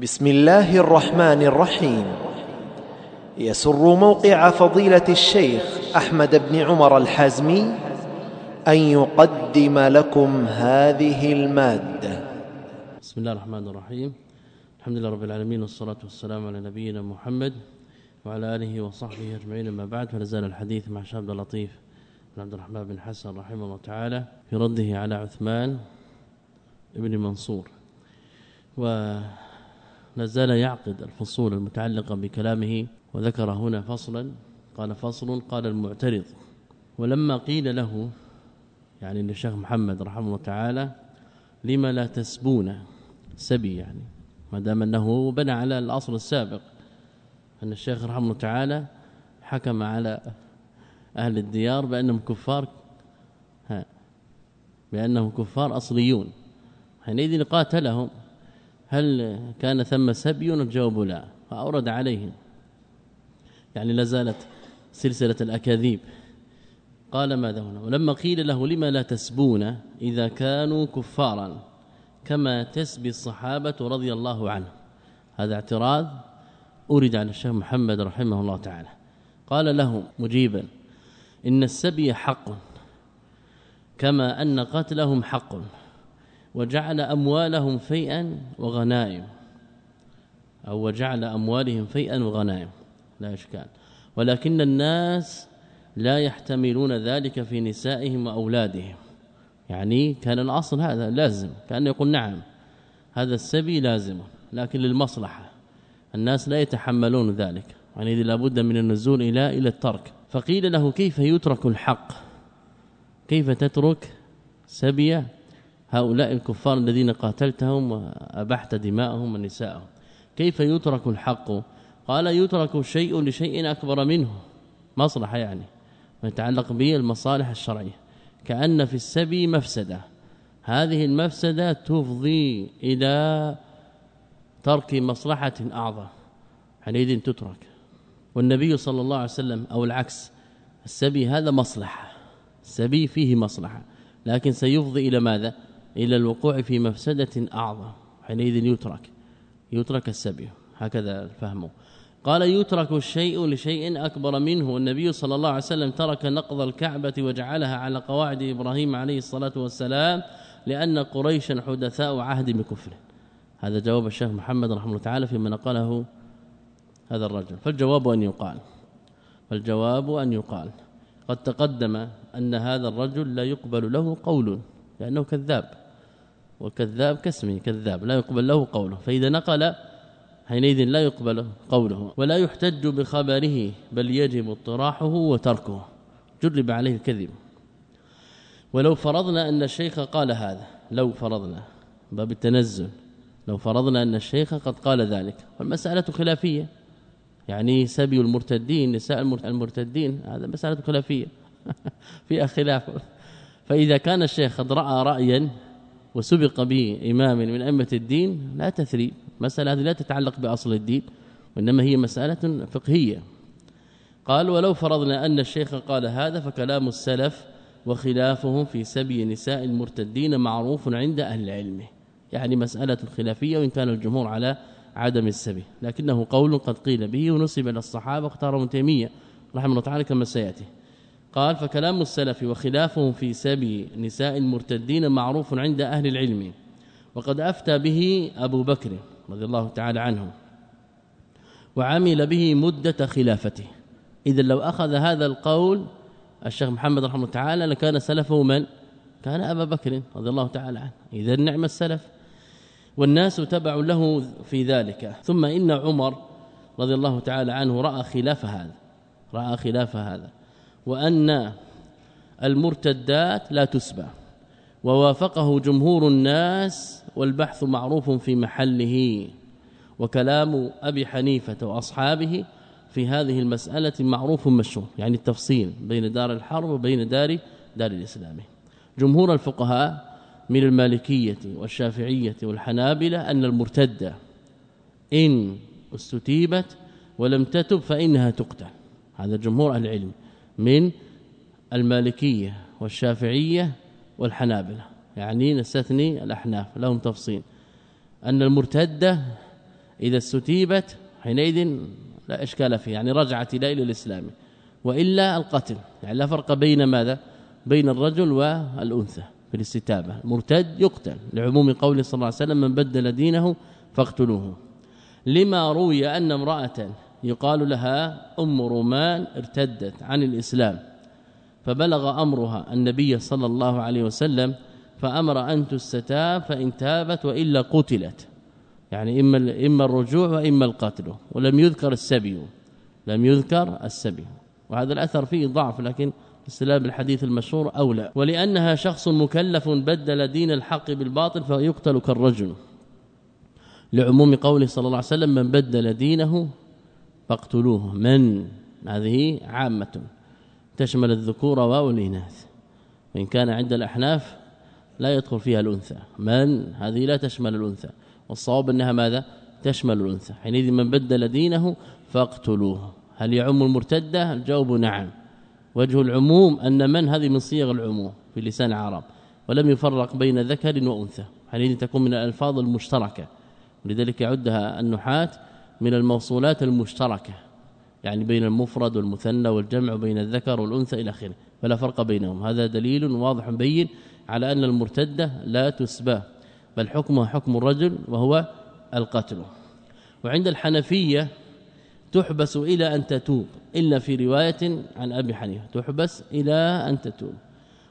بسم الله الرحمن الرحيم. يسر موقع فضيلة الشيخ أحمد بن عمر الحازمي أن يقدم لكم هذه المادة. بسم الله الرحمن الرحيم. الحمد لله رب العالمين والصلاة والسلام على نبينا محمد وعلى آله وصحبه أجمعين. أما بعد فلازال الحديث مع شاب اللطيف بن عبد الرحمن بن حسن رحمه الله تعالى في رده على عثمان ابن منصور. ونزال يعقد الفصول المتعلقة بكلامه وذكر هنا فصلا قال فصل قال المعترض. ولما قيل له يعني للشيخ محمد رحمه الله تعالى لما لا تسبون؟ سبي يعني. ما دام أنه بنى على الأصل السابق أن الشيخ رحمه الله تعالى حكم على أهل الديار بأنهم كفار ها بأنهم كفار أصليون. حينئذ قاتلهم. هل كان ثم سبي؟ الجواب لا فأورد عليهم. يعني لا زالت سلسلة الأكاذيب. قال ماذا هنا؟ ولما قيل له لما لا تسبون إذا كانوا كفارا كما تسبي الصحابة رضي الله عنهم. هذا اعتراض أورد على الشيخ محمد رحمه الله تعالى. قال له مجيبا إن السبي حق كما أن قتلهم حق. وجعل أموالهم فيئا وغنائم. أو وجعل أموالهم فيئا وغنائم. لا إشكال. ولكن الناس لا يحتملون ذلك في نسائهم وأولادهم. يعني كان الأصل هذا لازم. كان يقول نعم هذا السبي لازم لكن للمصلحة. الناس لا يتحملون ذلك. يعني لابد من النزول إلى إلى الترك. فقيل له كيف يترك الحق؟ كيف تترك سبي هؤلاء الكفار الذين قاتلتهم وأبحت دماءهم ونساءهم. كيف يترك الحق؟ قال يترك شيء لشيء أكبر منه. مصلحة يعني. ما يتعلق به المصالح الشرعية. كأن في السبي مفسدة. هذه المفسدة تفضي إلى ترك مصلحة أعظم. حينئذ تترك. والنبي صلى الله عليه وسلم أو العكس. السبي هذا مصلحة. السبي فيه مصلحة. لكن سيفضي إلى ماذا؟ إلى الوقوع في مفسدة أعظم حينئذ يترك يترك السبي هكذا الفهم. قال يترك الشيء لشيء أكبر منه. والنبي صلى الله عليه وسلم ترك نقض الكعبة وجعلها على قواعد إبراهيم عليه الصلاة والسلام لأن قريشا حدثاء عهد بكفره. هذا جواب الشيخ محمد رحمه الله تعالى فيما نقله هذا الرجل. فالجواب أن يقال فالجواب أن يقال قد تقدم أن هذا الرجل لا يقبل له قول لأنه كذاب. والكذاب كاسمه كذاب لا يقبل له قوله. فإذا نقل حينئذ لا يقبل قوله. ولا يحتج بخبره بل يجب اطراحه وتركه. جرب عليه الكذب. ولو فرضنا أن الشيخ قال هذا لو فرضنا. باب التنزل. لو فرضنا أن الشيخ قد قال ذلك. فالمسألة خلافية. يعني سبي المرتدين نساء المرتدين هذا مسألة خلافية. فيها خلاف. فإذا كان الشيخ قد رأى رأيا وسبق به إمام من أئمة الدين لا تثري. مسألة هذه لا تتعلق بأصل الدين وإنما هي مسألة فقهية. قال ولو فرضنا أن الشيخ قال هذا فكلام السلف وخلافهم في سبي نساء المرتدين معروف عند أهل العلم يعني مسألة خلافية وإن كان الجمهور على عدم السبي. لكنه قول قد قيل به ونسب إلى الصحابة واختاره ابن تيمية رحمه الله تعالى كما سيأتي. قال فكلام السلف وخلافهم في سبي نساء المرتدين معروف عند أهل العلم وقد أفتى به أبو بكر رضي الله تعالى عنه وعمل به مدة خلافته. اذا لو أخذ هذا القول الشيخ محمد رحمه الله تعالى لكان سلفه من؟ كان أبا بكر رضي الله تعالى عنه. إذا نعم السلف والناس تبع له في ذلك. ثم إن عمر رضي الله تعالى عنه رأى خلاف هذا رأى خلاف هذا. وأن المرتدات لا تسبى ووافقه جمهور الناس والبحث معروف في محله. وكلام أبي حنيفة وأصحابه في هذه المسألة معروف مشهور يعني التفصيل بين دار الحرب وبين دار دار الإسلام. جمهور الفقهاء من المالكية والشافعية والحنابلة أن المرتدة إن استتيبت ولم تتب فإنها تقتل. هذا جمهور العلم. من المالكية والشافعية والحنابلة. يعني نستثني الأحناف لهم تفصيل. أن المرتدة إذا استتيبت حينئذ لا إشكال فيه يعني رجعت إلى الإسلام وإلا القتل. يعني لا فرق بين ماذا؟ بين الرجل والأنثى في الاستتابة. المرتد يقتل لعموم قول صلى الله عليه وسلم من بدل دينه فاقتلوه لما روي أن امرأة يقال لها أم رومان ارتدت عن الإسلام فبلغ أمرها النبي صلى الله عليه وسلم فأمر أن تستتاب فإن تابت وإلا قتلت. يعني إما إما الرجوع وإما القتل. ولم يذكر السبي. لم يذكر السبي. وهذا الأثر فيه ضعف لكن استلاب الحديث المشهور أولى. ولأنها شخص مكلف بدل دين الحق بالباطل فيقتل كالرجل. لعموم قوله صلى الله عليه وسلم من بدل دينه فاقتلوه من هذه عامة. تشمل الذكور والاناث وإن كان عند الأحناف لا يدخل فيها الأنثى. من؟ هذه لا تشمل الأنثى. والصواب أنها ماذا؟ تشمل الأنثى. حينئذ من بدل دينه فاقتلوه. هل يعم المرتدة؟ الجواب نعم. وجه العموم أن من؟ هذه من صيغ العموم في لسان العرب. ولم يفرق بين ذكر وأنثى. حينئذ تكون من الألفاظ المشتركة. لذلك يعدها النحاة من الموصولات المشتركة يعني بين المفرد والمثنى والجمع وبين الذكر والأنثى إلى آخره فلا فرق بينهم. هذا دليل واضح بين على أن المرتدة لا تسبى بل حكمها حكم الرجل وهو القتل. وعند الحنفية تحبس إلى أن تتوب إلا في رواية عن أبي حنيفة تحبس إلى أن تتوب.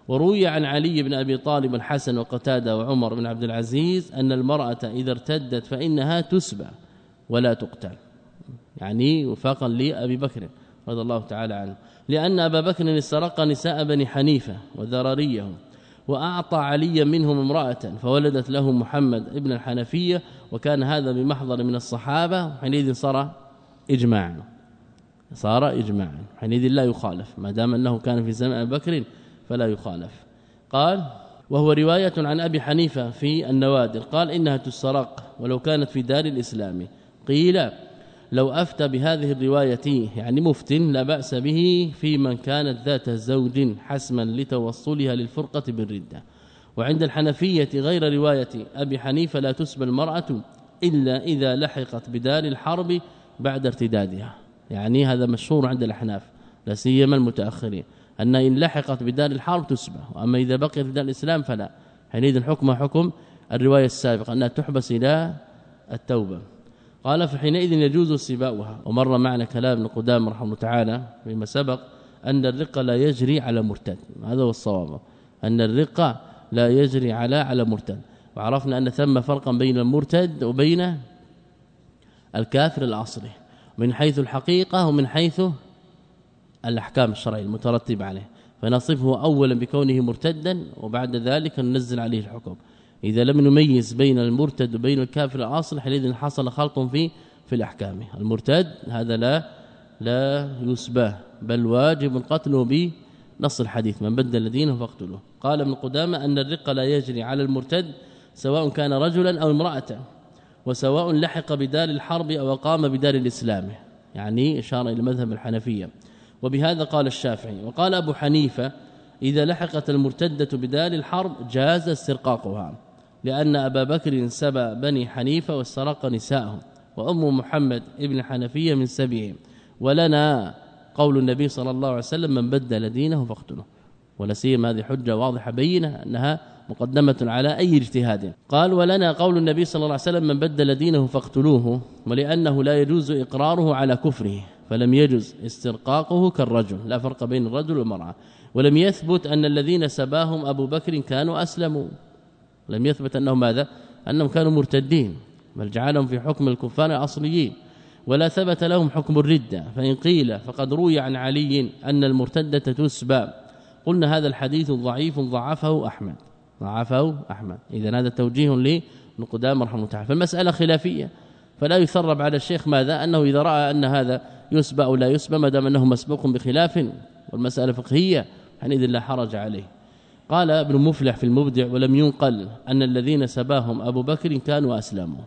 وروي عن علي بن أبي طالب الحسن وقتادة وعمر بن عبد العزيز أن المرأة إذا ارتدت فإنها تسبى. ولا تقتل. يعني وفاقا لأبي بكر رضي الله تعالى عنه. لأن أبا بكر استرق نساء بني حنيفة وذراريهم وأعطى عليا منهم امرأة فولدت له محمد ابن الحنفية وكان هذا بمحضر من الصحابة. حينئذ صار اجماعا. صار اجماعا. حينئذ لا يخالف. ما دام أنه كان في زمن أبي بكر فلا يخالف. قال وهو رواية عن أبي حنيفة في النوادر. قال إنها تسرق ولو كانت في دار الإسلام. قيل لو أفتى بهذه الرواية يعني مفت لا بأس به في من كانت ذات زوج حسما لتوصلها للفرقة بالردة. وعند الحنفية غير رواية أبي حنيفة لا تسبى المرأة إلا إذا لحقت بدار الحرب بعد ارتدادها. يعني هذا مشهور عند الأحناف لا سيما المتأخرين. أن إن لحقت بدار الحرب تسبى وأما إذا بقيت في دار الإسلام فلا. حينئذ الحكم حكم الرواية السابقة أنها تحبس إلى التوبة. قال فحينئذ يجوز سباؤها. ومر معنا كلام ابن قدام رحمه الله تعالى فيما سبق أن الرق لا يجري على مرتد. هذا هو الصواب. أن الرق لا يجري على على مرتد. وعرفنا أن ثم فرقا بين المرتد وبين الكافر الأصلي. من حيث الحقيقة ومن حيث الأحكام الشرعية المترتبة عليه. فنصفه أولا بكونه مرتدا وبعد ذلك ننزل عليه الحكم. إذا لم نميز بين المرتد وبين الكافر الاصل حينئذ حصل خلط في في الأحكام. المرتد هذا لا لا يسبى بل واجب قتله بنص الحديث. من بدل دينه فاقتله قال ابن قدامة أن الرق لا يجري على المرتد سواء كان رجلا أو امرأة وسواء لحق بدار الحرب أو قام بدار الإسلام. يعني إشارة إلى مذهب الحنفية. وبهذا قال الشافعي. وقال أبو حنيفة إذا لحقت المرتدة بدار الحرب جاز استرقاقها. لأن أبا بكر سبى بني حنيفة واسترق نساءهم وأم محمد ابن حنفيه من سبيهم. ولنا قول النبي صلى الله عليه وسلم من بدل دينه فاقتله. ولا سيما هذه حجة واضحة بينة أنها مقدمة على أي اجتهاد. قال ولنا قول النبي صلى الله عليه وسلم من بدل دينه فاقتلوه. ولأنه لا يجوز إقراره على كفره فلم يجوز استرقاقه كالرجل لا فرق بين الرجل والمرأة. ولم يثبت أن الذين سباهم أبو بكر كانوا أسلموا. لم يثبت أنهم ماذا؟ أنهم كانوا مرتدين بل جعلهم في حكم الكفار الأصليين ولا ثبت لهم حكم الردة فإن قيل فقد روي عن علي أن المرتدة تسبى. قلنا هذا الحديث ضعيف ضعفه أحمد. ضعفه أحمد. إذا هذا توجيه لابن قدامه رحمه الله تعالى. فالمسألة خلافية. فلا يثرب على الشيخ ماذا؟ أنه إذا رأى أن هذا يسبى أو لا يسبى ما دام أنه مسبوق بخلاف والمسألة فقهية حينئذ لا حرج عليه. قال ابن مفلح في المبدع ولم ينقل أن الذين سباهم أبو بكر كانوا أسلموا.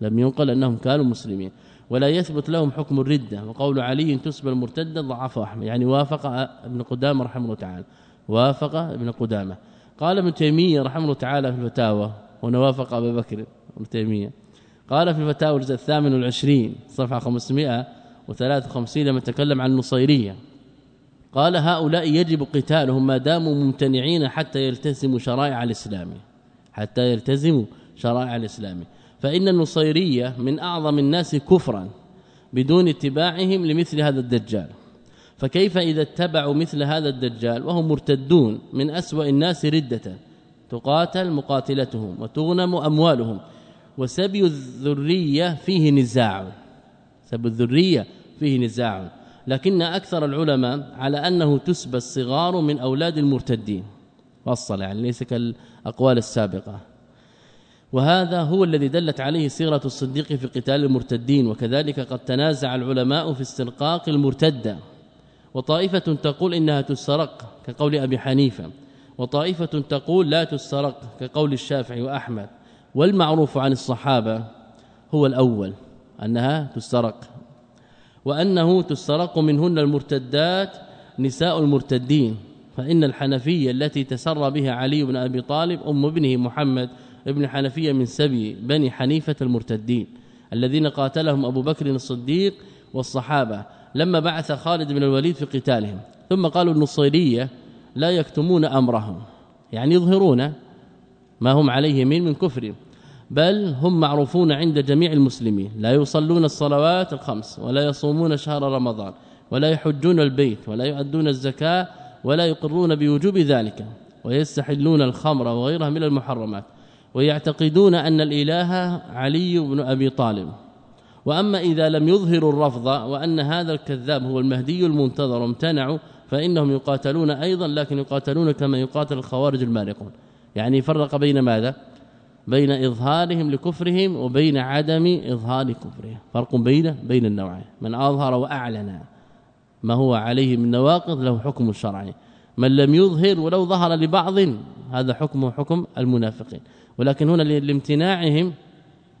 لم ينقل أنهم كانوا مسلمين. ولا يثبت لهم حكم الردة. وقول علي تسبى المرتدة ضعفه أحمد. يعني وافق ابن قدامة رحمه الله تعالى. وافق ابن قدامة. قال ابن تيمية رحمه الله تعالى في الفتاوى. ونوافق ابا بكر ابن تيمية. قال في الفتاوى الجزء الثامن والعشرين صفحة 553 لما تكلم عن النصيرية. قال هؤلاء يجب قتالهم ما داموا ممتنعين حتى يلتزموا شرائع الإسلام حتى يلتزموا شرائع الإسلام. فإن النصيرية من أعظم الناس كفرا بدون اتباعهم لمثل هذا الدجال. فكيف إذا اتبعوا مثل هذا الدجال وهم مرتدون من أسوأ الناس ردة؟ تقاتل مقاتلتهم وتغنم أموالهم. وسبي الذرية فيه نزاع. سبي الذرية فيه نزاع. لكن أكثر العلماء على أنه تسبى الصغار من أولاد المرتدين. فصل يعني ليس كالأقوال السابقة. وهذا هو الذي دلت عليه سيرة الصديق في قتال المرتدين وكذلك قد تنازع العلماء في استرقاق المرتدة. وطائفة تقول إنها تسرق كقول أبي حنيفة. وطائفة تقول لا تسرق كقول الشافعي وأحمد. والمعروف عن الصحابة هو الأول أنها تسرق. وأنه تسرق منهن المرتدات نساء المرتدين فإن الحنفية التي تسرى بها علي بن أبي طالب أم ابنه محمد ابن حنفية من سبي بني حنيفة المرتدين الذين قاتلهم أبو بكر الصديق والصحابة لما بعث خالد بن الوليد في قتالهم. ثم قالوا النصيرية لا يكتمون أمرهم يعني يظهرون ما هم عليه من من كفر. بل هم معروفون عند جميع المسلمين. لا يصلون الصلوات الخمس ولا يصومون شهر رمضان ولا يحجون البيت ولا يؤدون الزكاة ولا يقرون بوجوب ذلك ويستحلون الخمر وغيرها من المحرمات ويعتقدون أن الإله علي بن أبي طالب. وأما إذا لم يظهروا الرفض وأن هذا الكذاب هو المهدي المنتظر امتنعوا فإنهم يقاتلون أيضا لكن يقاتلون كما يقاتل الخوارج المارقون. يعني فرق بين ماذا؟ بين إظهارهم لكفرهم وبين عدم إظهار كفرهم. فرق بين بين النوعين. من أظهر وأعلن ما هو عليه من نواقض له حكم الشرعي من لم يظهر ولو ظهر لبعض هذا حكمه حكم المنافقين. ولكن هنا لامتناعهم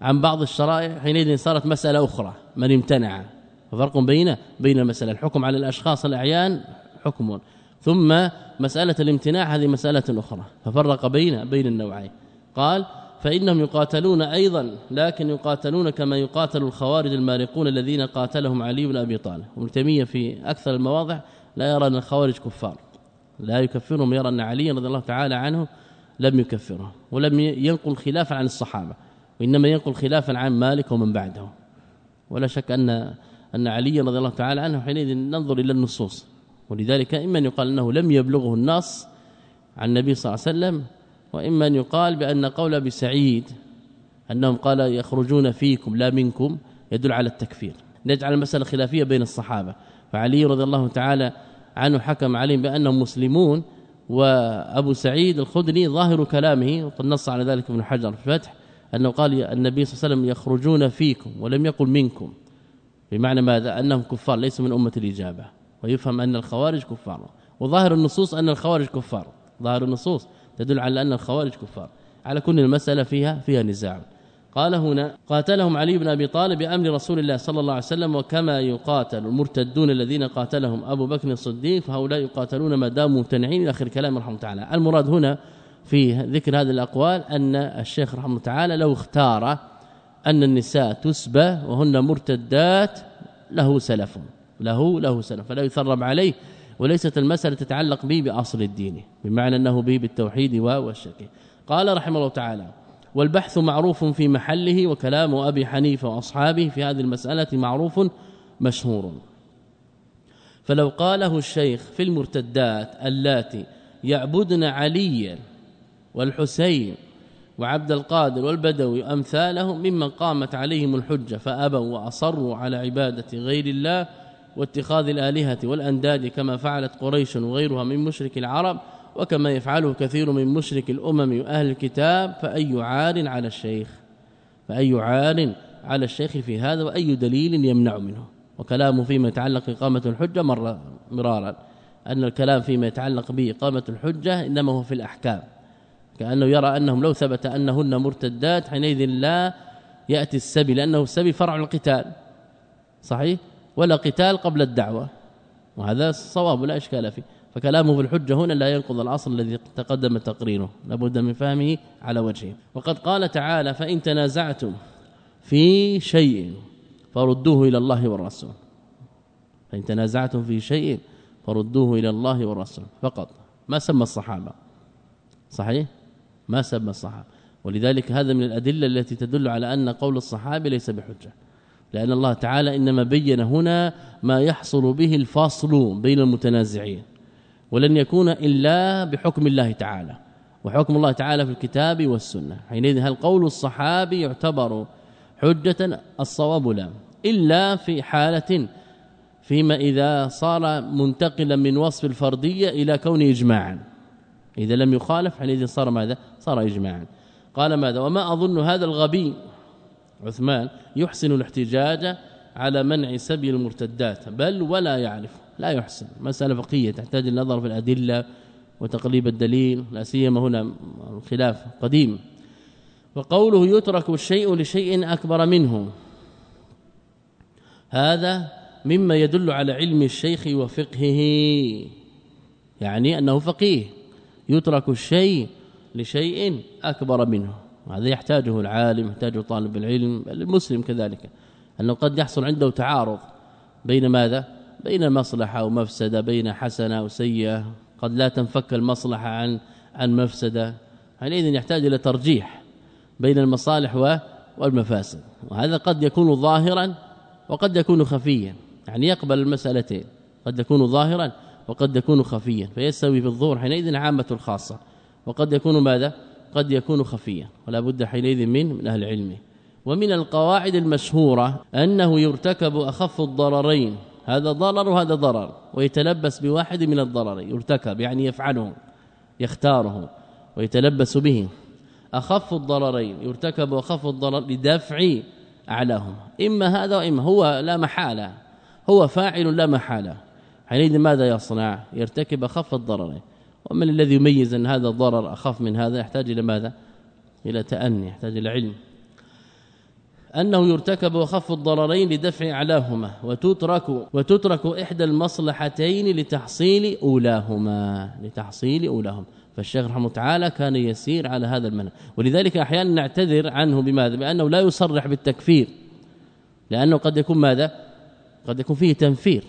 عن بعض الشرائع حينئذ صارت مسألة أخرى. من امتنع. ففرق بين بين مسألة الحكم على الأشخاص الأعيان حكم. ثم مسألة الامتناع هذه مسألة أخرى. ففرق بين بين النوعين. قال فإنهم يقاتلون أيضا لكن يقاتلون كما يقاتل الخوارج المارقون الذين قاتلهم علي بن أبي طالب. ابن في أكثر المواضع لا يرى أن الخوارج كفار. لا يكفرهم يرى أن علي رضي الله تعالى عنه لم يكفره ولم ينقل خلافا عن الصحابة وإنما ينقل خلافا عن مالك ومن بعده. ولا شك أن أن علي رضي الله تعالى عنه حينئذ ننظر إلى النصوص. ولذلك إما أن يقال أنه لم يبلغه النص عن النبي صلى الله عليه وسلم وإما أن يقال بأن قول أبي سعيد أنهم قال يخرجون فيكم لا منكم يدل على التكفير. نجعل المسألة خلافية بين الصحابة. فعلي رضي الله تعالى عنه حكم عليهم بأنهم مسلمون وأبو سعيد الخدري ظاهر كلامه وقد نص على ذلك ابن حجر في الفتح أنه قال النبي صلى الله عليه وسلم يخرجون فيكم ولم يقل منكم. بمعنى ماذا؟ أنهم كفار ليسوا من أمة الإجابة. ويفهم أن الخوارج كفار. وظاهر النصوص أن الخوارج كفار. ظاهر النصوص. تدل على أن الخوارج كفار. على كل المسألة فيها فيها نزاع. قال هنا قاتلهم علي بن أبي طالب بأمر رسول الله صلى الله عليه وسلم وكما يقاتل المرتدون الذين قاتلهم أبو بكر الصديق فهؤلاء يقاتلون ما داموا ممتنعين إلى آخر كلام رحمه تعالى. المراد هنا في ذكر هذه الأقوال أن الشيخ رحمه تعالى لو اختار أن النساء تسبى وهن مرتدات له سلف. له له سلف. فلا يثرب عليه وليست المسألة تتعلق به بأصل الدين بمعنى أنه به بالتوحيد والشرك. قال رحمه الله تعالى والبحث معروف في محله وكلام أبي حنيفة وأصحابه في هذه المسألة معروف مشهور. فلو قاله الشيخ في المرتدات اللاتي يعبدن عليا والحسين وعبد القادر والبدوي أمثالهم ممن قامت عليهم الحجة فأبوا وأصروا على عبادة غير الله واتخاذ الآلهة والأنداد كما فعلت قريش وغيرها من مشرك العرب وكما يفعله كثير من مشرك الأمم وأهل الكتاب فأي عار على الشيخ؟ فأي عار على الشيخ في هذا وأي دليل يمنع منه؟ وكلامه فيما يتعلق باقامه الحجة مره مرارا. أن الكلام فيما يتعلق بإقامة الحجة إنما هو في الأحكام. كأنه يرى أنهم لو ثبت أنهن مرتدات حينئذ لا يأتي السبي لأنه السبي فرع القتال. صحيح؟ ولا قتال قبل الدعوة. وهذا صواب لا إشكال فيه. فكلامه في الحجة هنا لا ينقض الأصل الذي تقدم تقريره. لابد من فهمه على وجهه. وقد قال تعالى فإن تنازعتم في شيء فردوه إلى الله والرسول. فإن تنازعتم في شيء فردوه إلى الله والرسول. فقط. ما سمى الصحابة؟ صحيح؟ ما سمى الصحابة. ولذلك هذا من الأدلة التي تدل على أن قول الصحابي ليس بحجة. لأن الله تعالى إنما بين هنا ما يحصل به الفاصل بين المتنازعين ولن يكون إلا بحكم الله تعالى وحكم الله تعالى في الكتاب والسنة. حينئذ هل قول الصحابي يعتبر حجة؟ الصواب لا إلا في حالة فيما إذا صار منتقلا من وصف الفردية إلى كون إجماعا. إذا لم يخالف حينئذ صار ماذا؟ صار إجماعا. قال ماذا؟ وما أظن هذا الغبي عثمان يحسن الاحتجاج على منع سبي المرتدات بل ولا يعرف لا يحسن. مسألة فقهية تحتاج النظر في الأدلة وتقليب الدليل لا سيما هنا الخلاف قديم. وقوله يترك الشيء لشيء أكبر منه. هذا مما يدل على علم الشيخ وفقهه يعني أنه فقيه. يترك الشيء لشيء أكبر منه. هذا يحتاجه العالم يحتاجه طالب العلم المسلم كذلك. أنه قد يحصل عنده تعارض بين ماذا؟ بين مصلحة ومفسدة بين حسنة وسيئة. قد لا تنفك المصلحة عن عن مفسدة. حينئذ يحتاج إلى ترجيح بين المصالح والمفاسد. وهذا قد يكون ظاهرا وقد يكون خفيا. يعني يقبل المسألتين. قد يكون ظاهرا وقد يكون خفيا. فيستوي في الظهور حينئذ عامة الخاصة. وقد يكون ماذا؟ قد يكون خفيا ولا بد حينئذ من من أهل العلم. ومن القواعد المشهورة أنه يرتكب أخف الضررين. هذا ضرر وهذا ضرر ويتلبس بواحد من الضررين يرتكب يعني يفعله يختاره ويتلبس به. أخف الضررين يرتكب أخف الضرر لدفع اعلاهما إما هذا وإما هو لا محالة. هو فاعل لا محالة. حينئذ ماذا يصنع؟ يرتكب أخف الضررين. ومن الذي يميز أن هذا الضرر أخف من هذا يحتاج إلى ماذا؟ إلى تأني يحتاج إلى علم. أنه يرتكب أخف الضررين لدفع أعلاهما وتترك وتترك إحدى المصلحتين لتحصيل أولاهما لتحصيل أولاهما. فالشيخ رحمه تعالى كان يسير على هذا المنهج. ولذلك أحيانا نعتذر عنه بماذا؟ بأنه لا يصرح بالتكفير. لأنه قد يكون ماذا؟ قد يكون فيه تنفير.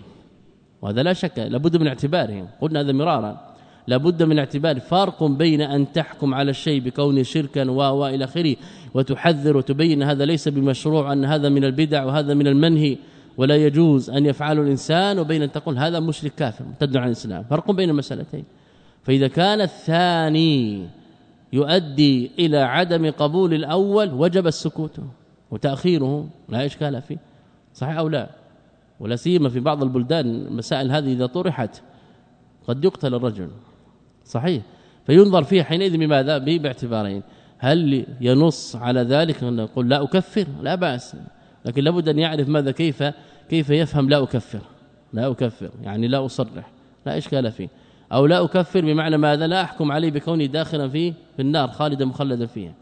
وهذا لا شك لابد من اعتباره. قلنا هذا مرارا. لابد من اعتبار فرق بين أن تحكم على الشيء بكونه شركا و والى آخره وتحذر وتبين هذا ليس بمشروع أن هذا من البدع وهذا من المنهي ولا يجوز أن يفعله الإنسان وبين أن تقول هذا مشرك كافر مرتد عن الإسلام. فرق بين المسألتين. فإذا كان الثاني يؤدي إلى عدم قبول الأول وجب السكوت وتأخيره لا إشكال فيه. صحيح أو لا؟ ولا سيما في بعض البلدان المسائل هذه إذا طرحت قد يقتل الرجل. صحيح. فينظر فيه حينئذ بماذا؟ باعتبارين. هل ينص على ذلك أن نقول لا أكفر؟ لا بأس. لكن لابد أن يعرف ماذا كيف كيف يفهم لا أكفر. لا أكفر. يعني لا أصرح. لا إشكال فيه. أو لا أكفر بمعنى ماذا؟ لا أحكم عليه بكوني داخلا في في النار خالدا مخلدا فيها.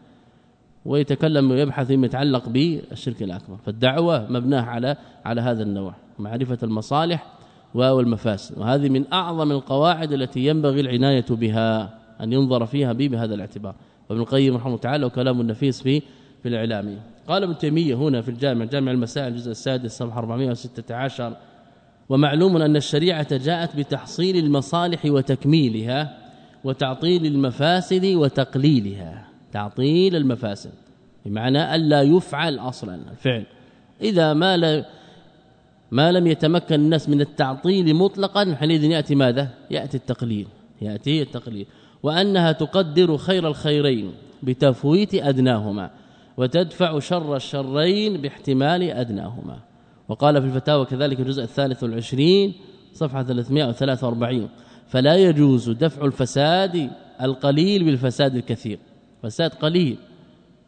ويتكلم ويبحث فيما يتعلق بالشرك الأكبر. فالدعوة مبناه على على هذا النوع. معرفة المصالح والمفاسد وهذه من أعظم القواعد التي ينبغي العناية بها أن ينظر فيها بهذا الاعتبار. وابن القيم رحمه الله تعالى وكلام النفيس في في الإعلام. قال ابن تيمية هنا في الجامع جامع المسائل الجزء السادس صفحة 416 ومعلوم أن الشريعة جاءت بتحصيل المصالح وتكميلها وتعطيل المفاسد وتقليلها. تعطيل المفاسد بمعنى الا يفعل أصلا الفعل. إذا ما لا ما لم يتمكن الناس من التعطيل مطلقا حينئذ يأتي ماذا؟ يأتي التقليل. يأتي التقليل. وأنها تقدر خير الخيرين بتفويت أدناهما وتدفع شر الشرين باحتمال أدناهما. وقال في الفتاوى كذلك الجزء الثالث والعشرين صفحة 343 فلا يجوز دفع الفساد القليل بالفساد الكثير. فساد قليل.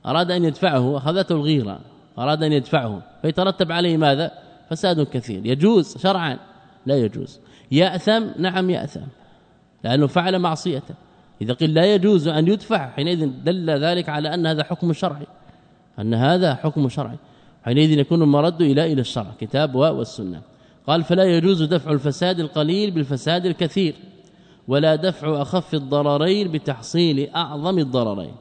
أراد أن يدفعه اخذته الغيره أراد أن يدفعه. فيترتب عليه ماذا؟ فساد كثير. يجوز شرعا؟ لا يجوز. يأثم؟ نعم يأثم. لأنه فعل معصية. إذا قيل لا يجوز أن يدفع حينئذ دل ذلك على أن هذا حكم شرعي. أن هذا حكم شرعي. حينئذ يكون المرد إلى إلى الشرع كتاب والسنة. قال فلا يجوز دفع الفساد القليل بالفساد الكثير ولا دفع أخف الضررين بتحصيل أعظم الضررين.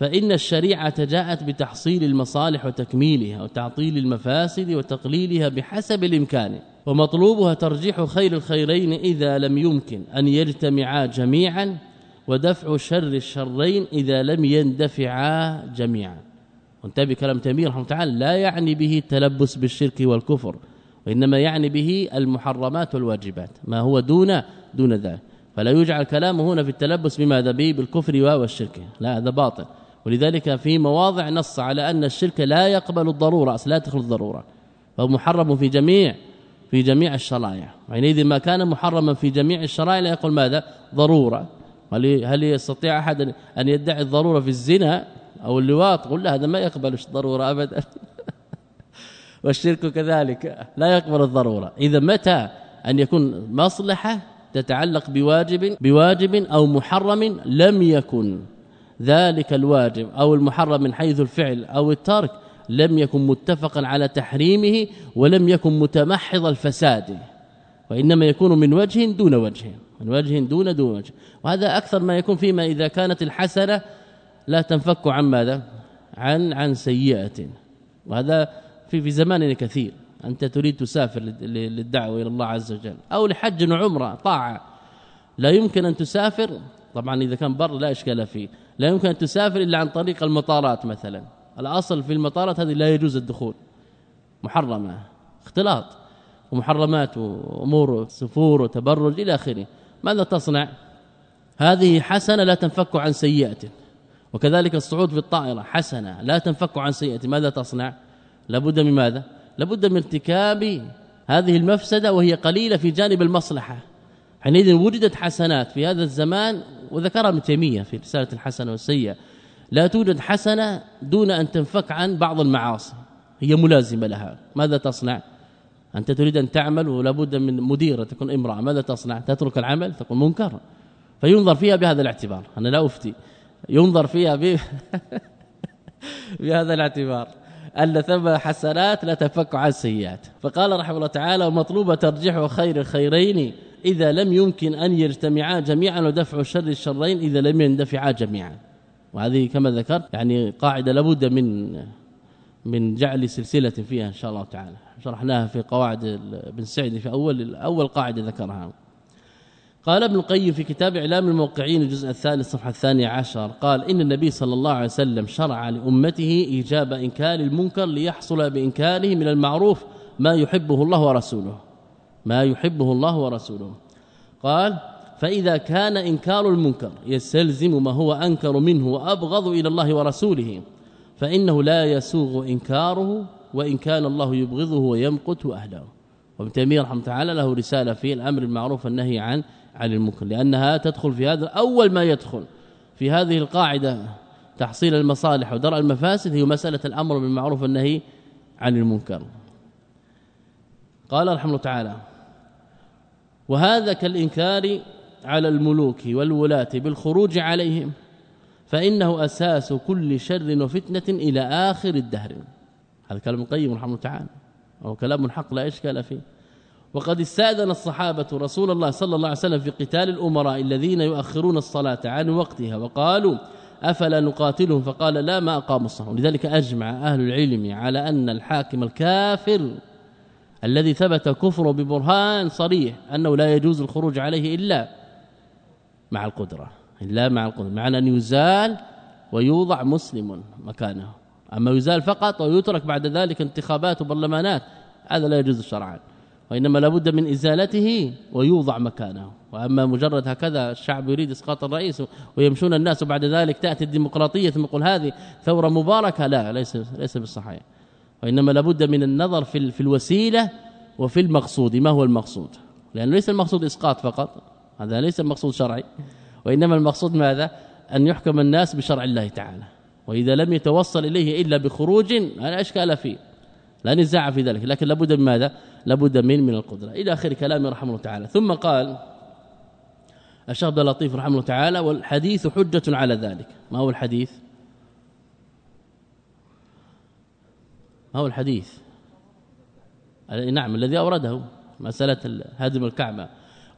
فإن الشريعة جاءت بتحصيل المصالح وتكميلها وتعطيل المفاسد وتقليلها بحسب الإمكان ومطلوبها ترجيح خير الخيرين إذا لم يمكن أن يجتمعا جميعا ودفع شر الشرين إذا لم يندفعا جميعا. وانتبه كلام تيمية رحمه الله لا يعني به التلبس بالشرك والكفر وإنما يعني به المحرمات والواجبات ما هو دون دون ذلك. فلا يجعل كلامه هنا في التلبس بماذا؟ به بالكفر والشرك. لا هذا باطل. ولذلك في مواضع نص على أن الشرك لا يقبل الضرورة لا تدخل الضرورة. فهو محرم في جميع في جميع الشرائع. حينئذ ما كان محرما في جميع الشرائع لا يقول ماذا؟ ضرورة. هل يستطيع أحد أن يدعي الضرورة في الزنا أو اللواط؟ قل له هذا ما يقبل الضرورة ابدا. والشرك كذلك لا يقبل الضرورة. إذا متى أن يكون مصلحة تتعلق بواجب بواجب أو محرم لم يكن؟ ذلك الواجب أو المحرم من حيث الفعل أو الترك لم يكن متفقا على تحريمه ولم يكن متمحض الفساد وإنما يكون من وجه دون وجه من وجه دون دون وجه. وهذا أكثر ما يكون فيما إذا كانت الحسنة لا تنفك عن ماذا؟ عن عن سيئة. وهذا في في زماننا كثير. أنت تريد تسافر للدعوة إلى الله عز وجل أو لحج وعمرة طاعة. لا يمكن أن تسافر. طبعا إذا كان بر لا إشكال فيه. لا يمكن أن تسافر إلا عن طريق المطارات مثلا. الأصل في المطارات هذه لا يجوز الدخول. محرمة اختلاط ومحرمات وأمور سفور وتبرج إلى آخره. ماذا تصنع؟ هذه حسنة لا تنفك عن سيئة. وكذلك الصعود في الطائرة حسنة لا تنفك عن سيئة. ماذا تصنع؟ لابد من ماذا؟ لابد من ارتكاب هذه المفسدة وهي قليلة في جانب المصلحة. حينئذ وجدت حسنات في هذا الزمان وذكرها ابن تيمية في رسالة الحسنة والسيئة. لا توجد حسنة دون أن تنفك عن بعض المعاصي. هي ملازمة لها. ماذا تصنع؟ أنت تريد أن تعمل ولا بد من مديرة تكون امرأة. ماذا تصنع؟ تترك العمل تكون منكر. فينظر فيها بهذا الاعتبار. أنا لا أفتي. ينظر فيها ب... بهذا الاعتبار. أن ثم حسنات لا تنفك عن سيئات. فقال رحمه الله تعالى ومطلوب ترجيح خير الخيرين إذا لم يمكن أن يجتمعا جميعا ودفع شر الشرين إذا لم يندفعا جميعا. وهذه كما ذكرت يعني قاعدة لابد من من جعل سلسلة فيها إن شاء الله تعالى. شرحناها في قواعد ابن سعيد في أول أول قاعدة ذكرها. قال ابن القيم في كتاب إعلام الموقعين الجزء الثاني الصفحة الثانية عشر قال إن النبي صلى الله عليه وسلم شرع لأمته إيجاب إنكار المنكر ليحصل بإنكاره من المعروف ما يحبه الله ورسوله. ما يحبه الله ورسوله. قال فإذا كان إنكار المنكر يستلزم ما هو أنكر منه وأبغض إلى الله ورسوله فإنه لا يسوغ إنكاره وإن كان الله يبغضه ويمقت أهله. وابن تيمية رحمه تعالى له رسالة في الأمر بالمعروف والنهي عن عن المنكر لأنها تدخل في هذا أول ما يدخل في هذه القاعدة تحصيل المصالح ودرء المفاسد هي مسألة الأمر بالمعروف والنهي عن المنكر. قال رحمه الله تعالى وهذا كالإنكار على الملوك والولاة بالخروج عليهم فإنه أساس كل شر وفتنة إلى آخر الدهر. هذا كلام القيم رحمه الله تعالى وهو كلام حق لا إشكال فيه. وقد استاذن الصحابة رسول الله صلى الله عليه وسلم في قتال الأمراء الذين يؤخرون الصلاة عن وقتها وقالوا أفلا نقاتلهم؟ فقال لا ما أقاموا الصلاة. ولذلك أجمع أهل العلم على أن الحاكم الكافر الذي ثبت كفره ببرهان صريح أنه لا يجوز الخروج عليه إلا مع القدرة إلا مع القدرة. معنى أن يزال ويوضع مسلم مكانه. أما يزال فقط ويترك بعد ذلك انتخابات وبرلمانات هذا لا يجوز شرعا. وإنما لابد من إزالته ويوضع مكانه. وأما مجرد هكذا الشعب يريد إسقاط الرئيس ويمشون الناس وبعد ذلك تأتي الديمقراطية ثم يقول هذه ثورة مباركة لا ليس ليس بالصحيح. وإنما لابد من النظر في في الوسيلة وفي المقصود. ما هو المقصود؟ لأنه ليس المقصود إسقاط فقط. هذا ليس المقصود شرعي. وإنما المقصود ماذا؟ أن يحكم الناس بشرع الله تعالى. وإذا لم يتوصل إليه إلا بخروج لا إشكال فيه. لا نزاع في ذلك. لكن لابد من ماذا؟ لابد من من القدرة. إلى آخر كلامه رحمه الله تعالى. ثم قال الشيخ عبد اللطيف رحمه الله تعالى والحديث حجة على ذلك. ما هو الحديث؟ ما هو الحديث؟ نعم الذي أورده مسألة هدم الكعبة.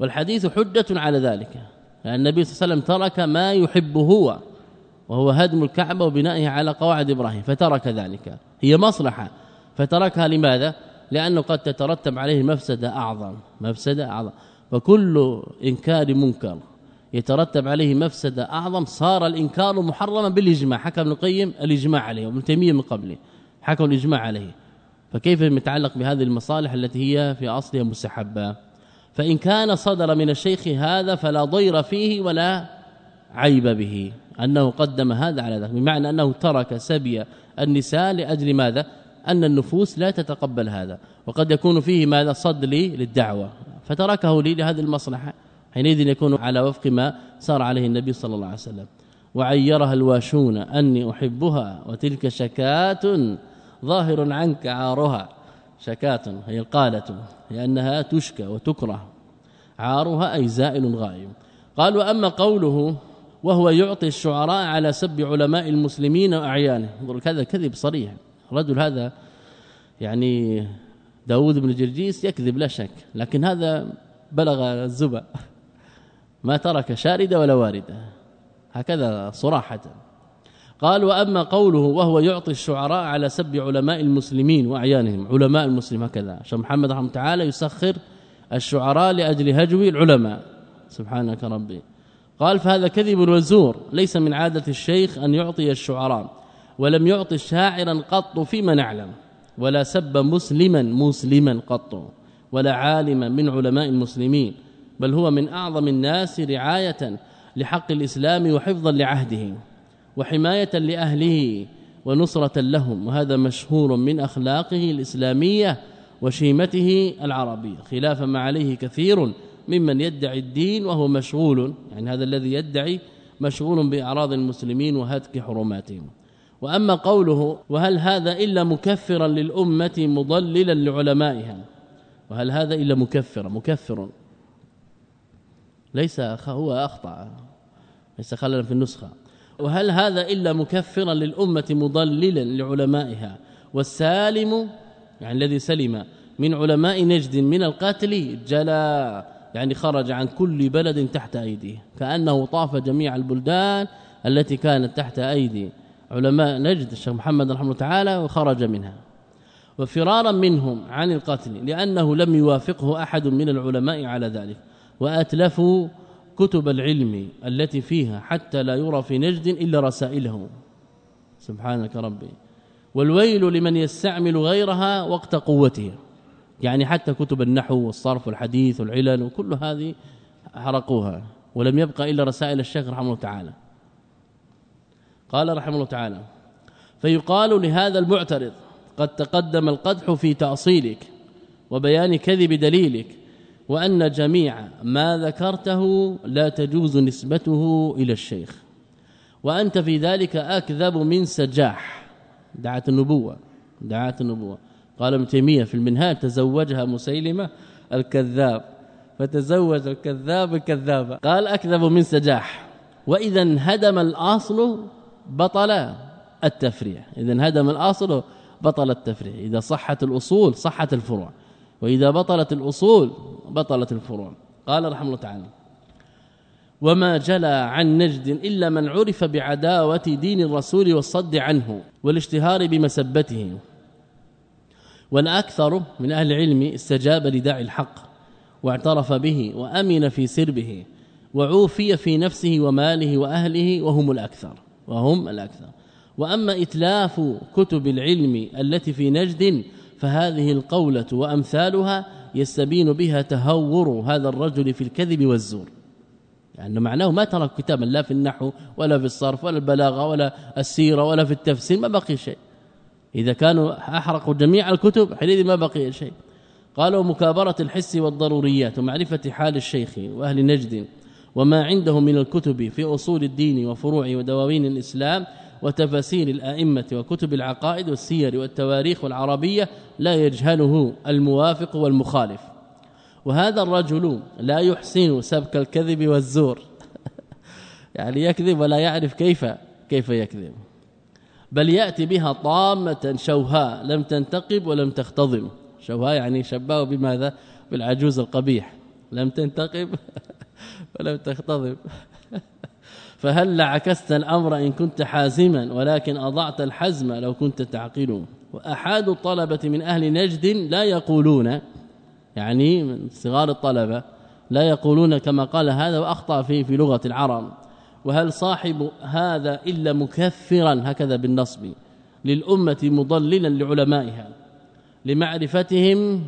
والحديث حجة على ذلك لأن النبي صلى الله عليه وسلم ترك ما يحبه هو وهو هدم الكعبة وبنائها على قواعد إبراهيم فترك ذلك. هي مصلحة. فتركها لماذا؟ لأنه قد تترتب عليه مفسدة أعظم مفسدة أعظم. فكل إنكار منكر يترتب عليه مفسدة أعظم صار الإنكار محرما بالإجماع. حكم ابن القيم الإجماع عليه وابن تيمية من قبله. حكم الإجماع عليه. فكيف يتعلق بهذه المصالح التي هي في أصلها مستحبة؟ فإن كان صدر من الشيخ هذا فلا ضير فيه ولا عيب به. أنه قدم هذا على ذاك بمعنى أنه ترك سبي النساء لأجل ماذا؟ أن النفوس لا تتقبل هذا. وقد يكون فيه ماذا؟ صد لي للدعوة. فتركه لي لهذه المصلحة. حينئذ يكون على وفق ما سار عليه النبي صلى الله عليه وسلم. وعيرها الواشون أني أحبها وتلك شكات ظاهر عنك عارها شكات هي القالة لأنها تشكى وتكره. عارها أي زائل غائب. قال واما قوله وهو يعطي الشعراء على سب علماء المسلمين وأعيانه. هذا كذب صريح. الرجل هذا يعني داود بن جرجيس يكذب لا شك لكن هذا بلغ الزبا. ما ترك شارده ولا وارده هكذا صراحة. قال وأما قوله وهو يعطي الشعراء على سب علماء المسلمين وأعيانهم علماء المسلمين هكذا عشان محمد رحمه تعالى يسخر الشعراء لأجل هجو العلماء. سبحانك ربي. قال فهذا كذب وزور ليس من عادة الشيخ أن يعطي الشعراء ولم يعطي شاعرا قط فيما نعلم ولا سب مسلما مسلما قط ولا عالما من علماء المسلمين بل هو من أعظم الناس رعاية لحق الإسلام وحفظا لعهده. وحماية لأهله ونصرة لهم وهذا مشهور من أخلاقه الإسلامية وشيمته العربية. خلافا ما عليه كثير ممن يدعي الدين وهو مشغول يعني هذا الذي يدعي مشغول بأعراض المسلمين وهتك حرماتهم. وأما قوله وهل هذا إلا مكفرا للأمة مضللا لعلمائها؟ وهل هذا إلا مكفر؟ مكفر. ليس هو أخطأ. ليس خللا في النسخة. وهل هذا إلا مكفرا للأمة مضللا لعلمائها؟ والسالم يعني الذي سلم من علماء نجد من القتل جلا يعني خرج عن كل بلد تحت أيديه كأنه طاف جميع البلدان التي كانت تحت أيدي علماء نجد الشيخ محمد رحمه الله تعالى وخرج منها. وفرارا منهم عن القتل لأنه لم يوافقه أحد من العلماء على ذلك وأتلفوا كتب العلم التي فيها حتى لا يرى في نجد إلا رسائله. سبحانك ربي. والويل لمن يستعمل غيرها وقت قوته. يعني حتى كتب النحو والصرف والحديث والعلل وكل هذه حرقوها. ولم يبقى إلا رسائل الشيخ رحمه الله تعالى. قال رحمه الله تعالى فيقال لهذا المعترض قد تقدم القدح في تأصيلك وبيان كذب دليلك وأن جميع ما ذكرته لا تجوز نسبته إلى الشيخ. وأنت في ذلك أكذب من سجاح. دعت النبوة دعت النبوة. قال ابن تيمية في المنهاج تزوجها مسيلمة الكذاب. فتزوج الكذاب الكذابه قال أكذب من سجاح. وإذا انهدم الأصل بطل التفريع. إذا انهدم الأصل بطل التفريع. إذا صحت الأصول صحت الفروع. وإذا بطلت الأصول بطلت الفروع. قال رحمه الله تعالى وما جلى عن نجد إلا من عرف بعداوة دين الرسول والصد عنه والاشتهار بمسبته. والاكثر من أهل العلم استجاب لداعي الحق واعترف به وأمن في سربه وعوفي في نفسه وماله وأهله وهم الأكثر وهم الأكثر. وأما إتلاف كتب العلم التي في نجد فهذه القولة وأمثالها يستبين بها تهور هذا الرجل في الكذب والزور. يعني معناه ما ترك كتابا لا في النحو ولا في الصرف ولا البلاغة ولا السيرة ولا في التفسير ما بقي شيء. إذا كانوا أحرقوا جميع الكتب حينئذ ما بقي شيء. قالوا مكابرة الحس والضروريات ومعرفة حال الشيخ وأهل نجد وما عنده من الكتب في أصول الدين وفروع ودواوين الإسلام وتفاسير الأئمة وكتب العقائد والسير والتواريخ والعربية لا يجهله الموافق والمخالف. وهذا الرجل لا يحسن سبك الكذب والزور. يعني يكذب ولا يعرف كيف كيف يكذب. بل يأتي بها طامة شوهاء لم تنتقب ولم تختضم شوهاء يعني شبهه بماذا؟ بالعجوز القبيح. لم تنتقب ولم تختضب فهل عكست الأمر إن كنت حازما ولكن أضعت الحزم لو كنت تعقل وأحاد الطلبة من أهل نجد لا يقولون يعني من صغار الطلبة لا يقولون كما قال هذا وأخطأ فيه في لغة العرب. وهل صاحب هذا إلا مكثرا هكذا بالنصب للأمة مضللا لعلمائها لمعرفتهم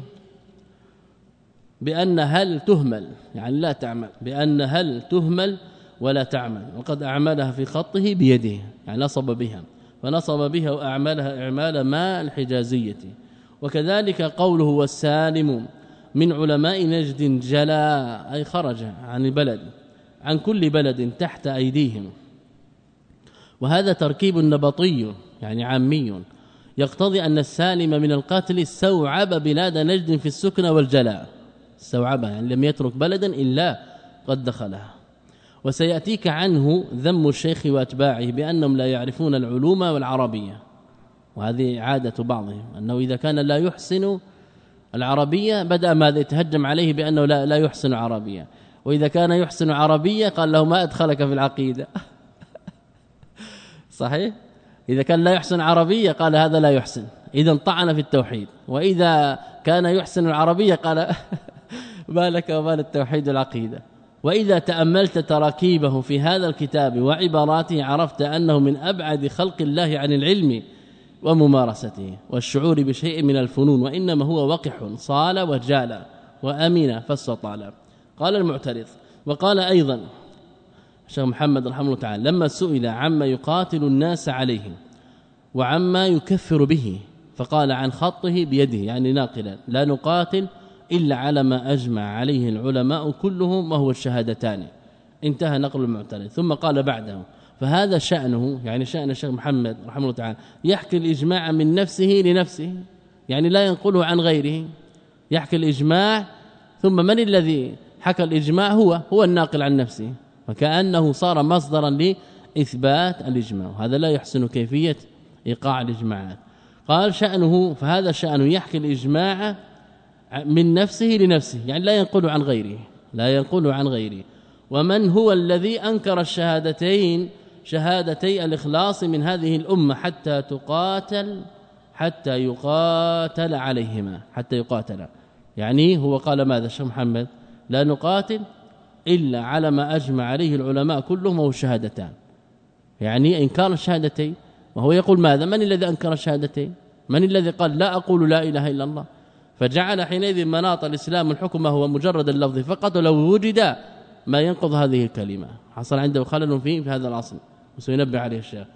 بأن هل تهمل يعني لا تعمل بأن هل تهمل ولا تعمل. وقد أعملها في خطه بيده يعني نصب بها. فنصب بها وأعملها إعمال ما الحجازية وكذلك قوله والسالم من علماء نجد جلا أي خرج عن البلد عن كل بلد تحت أيديهم. وهذا تركيب نبطي يعني عامي. يقتضي أن السالم من القتل استوعب بلاد نجد في السكن والجلاء. استوعبها يعني لم يترك بلدا إلا قد دخلها. وسيأتيك عنه ذم الشيخ وأتباعه بأنهم لا يعرفون العلوم والعربية. وهذه عادة بعضهم أنه إذا كان لا يحسن العربية بدأ ماذا يتهجم عليه بأنه لا لا يحسن العربيه وإذا كان يحسن العربيه قال له ما أدخلك في العقيدة. صحيح؟ إذا كان لا يحسن عربية قال هذا لا يحسن. إذا طعن في التوحيد. وإذا كان يحسن العربية قال ما لك وما التوحيد والعقيدة. وإذا تأملت تراكيبه في هذا الكتاب وعباراته عرفت أنه من أبعد خلق الله عن العلم وممارسته والشعور بشيء من الفنون وإنما هو وقح صال وجال وأمن فاستطال. قال المعترض وقال أيضا الشيخ محمد رحمه الله تعالى لما سئل عما يقاتل الناس عليه وعما يكفر به فقال عن خطه بيده يعني ناقلا لا نقاتل إلا على ما أجمع عليه العلماء كلهم وهو الشهادتان. انتهى نقل المعترض. ثم قال بعده فهذا شأنه يعني شأن الشيخ محمد رحمه الله تعالى يحكي الإجماع من نفسه لنفسه يعني لا ينقله عن غيره. يحكي الإجماع ثم من الذي حكى الإجماع؟ هو هو الناقل عن نفسه. وكأنه صار مصدرا لإثبات الإجماع. وهذا لا يحسن كيفية إيقاع الإجماعات. قال شأنه فهذا شأنه يحكي الإجماع من نفسه لنفسه يعني لا ينقل عن غيره لا ينقل عن غيره. ومن هو الذي أنكر الشهادتين شهادتي الإخلاص من هذه الأمة حتى تقاتل حتى يقاتل عليهما حتى يقاتل. يعني هو قال ماذا شيخ محمد؟ لا نقاتل إلا على ما أجمع عليه العلماء كلهم وهو الشهادتان. يعني إنكار الشهادتين وهو يقول ماذا؟ من الذي أنكر الشهادتين؟ من الذي قال لا أقول لا إله إلا الله؟ فجعل حينئذ مناط الإسلام الحكم هو مجرد اللفظ فقط ولو وجد ما ينقض هذه الكلمة. حصل عنده خلل فيه في هذا الأصل وسينبه عليه الشيخ.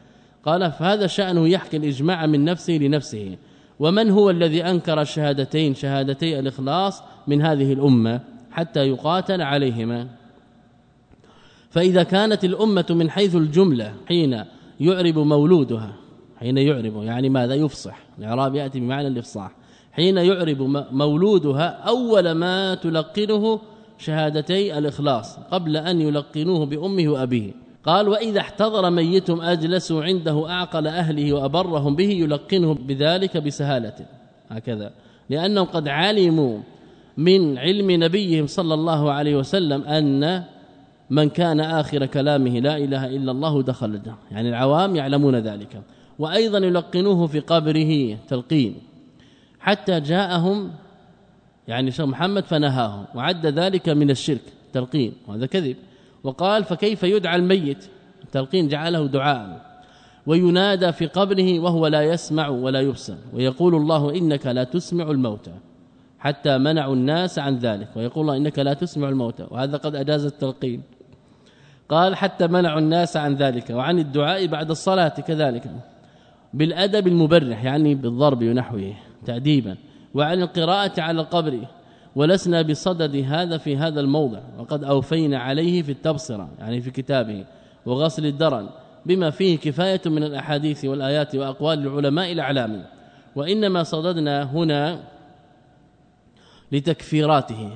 قال فهذا شأنه يحكي الإجماع من نفسه لنفسه. ومن هو الذي أنكر الشهادتين شهادتي الإخلاص من هذه الأمة؟ حتى يقاتل عليهما. فإذا كانت الأمة من حيث الجملة حين يعرب مولودها حين يعرب يعني ماذا؟ يفصح. الإعراب يأتي بمعنى الإفصاح. حين يعرب مولودها أول ما تلقنه شهادتي الإخلاص قبل أن يلقنوه بأمه وأبيه. قال وإذا احتضر ميتهم أجلسوا عنده أعقل أهله وأبرهم به يلقنه بذلك بسهالة. هكذا. لأنهم قد علموا من علم نبيهم صلى الله عليه وسلم أن من كان آخر كلامه لا إله إلا الله دخل الجنة. يعني العوام يعلمون ذلك. وأيضا يلقنوه في قبره تلقين. حتى جاءهم يعني شيخ محمد فنهاهم وعد ذلك من الشرك تلقين وهذا كذب. وقال فكيف يدعى الميت؟ التلقين جعله دعاء. وينادى في قبره وهو لا يسمع ولا يبصر ويقول الله إنك لا تسمع الموتى حتى منعوا الناس عن ذلك ويقول الله إنك لا تسمع الموتى وهذا قد أجاز التلقين. قال حتى منعوا الناس عن ذلك وعن الدعاء بعد الصلاة كذلك بالأدب المبرح يعني بالضرب ونحوه. تأديبا وعن القراءة على القبر ولسنا بصدد هذا في هذا الموضع وقد أوفينا عليه في التبصرة يعني في كتابه وغسل الدرن بما فيه كفاية من الأحاديث والآيات وأقوال العلماء الأعلام. وإنما صددنا هنا لتكفيراته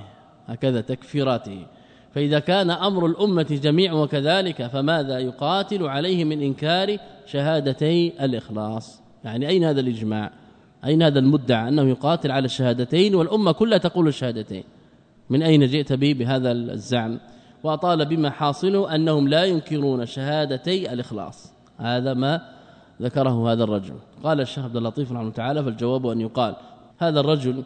هكذا تكفيراته. فإذا كان أمر الأمة جميع وكذلك فماذا يقاتل عليه من إنكار شهادتي الإخلاص؟ يعني أين هذا الإجماع؟ أين هذا المدعى؟ أنه يقاتل على الشهادتين والأمة كلها تقول الشهادتين. من أين جئت به بهذا الزعم؟ وأطال بما حاصله أنهم لا ينكرون شهادتي الإخلاص. هذا ما ذكره هذا الرجل. قال الشيخ عبد اللطيف رحمه الله تعالى فالجواب أن يقال هذا الرجل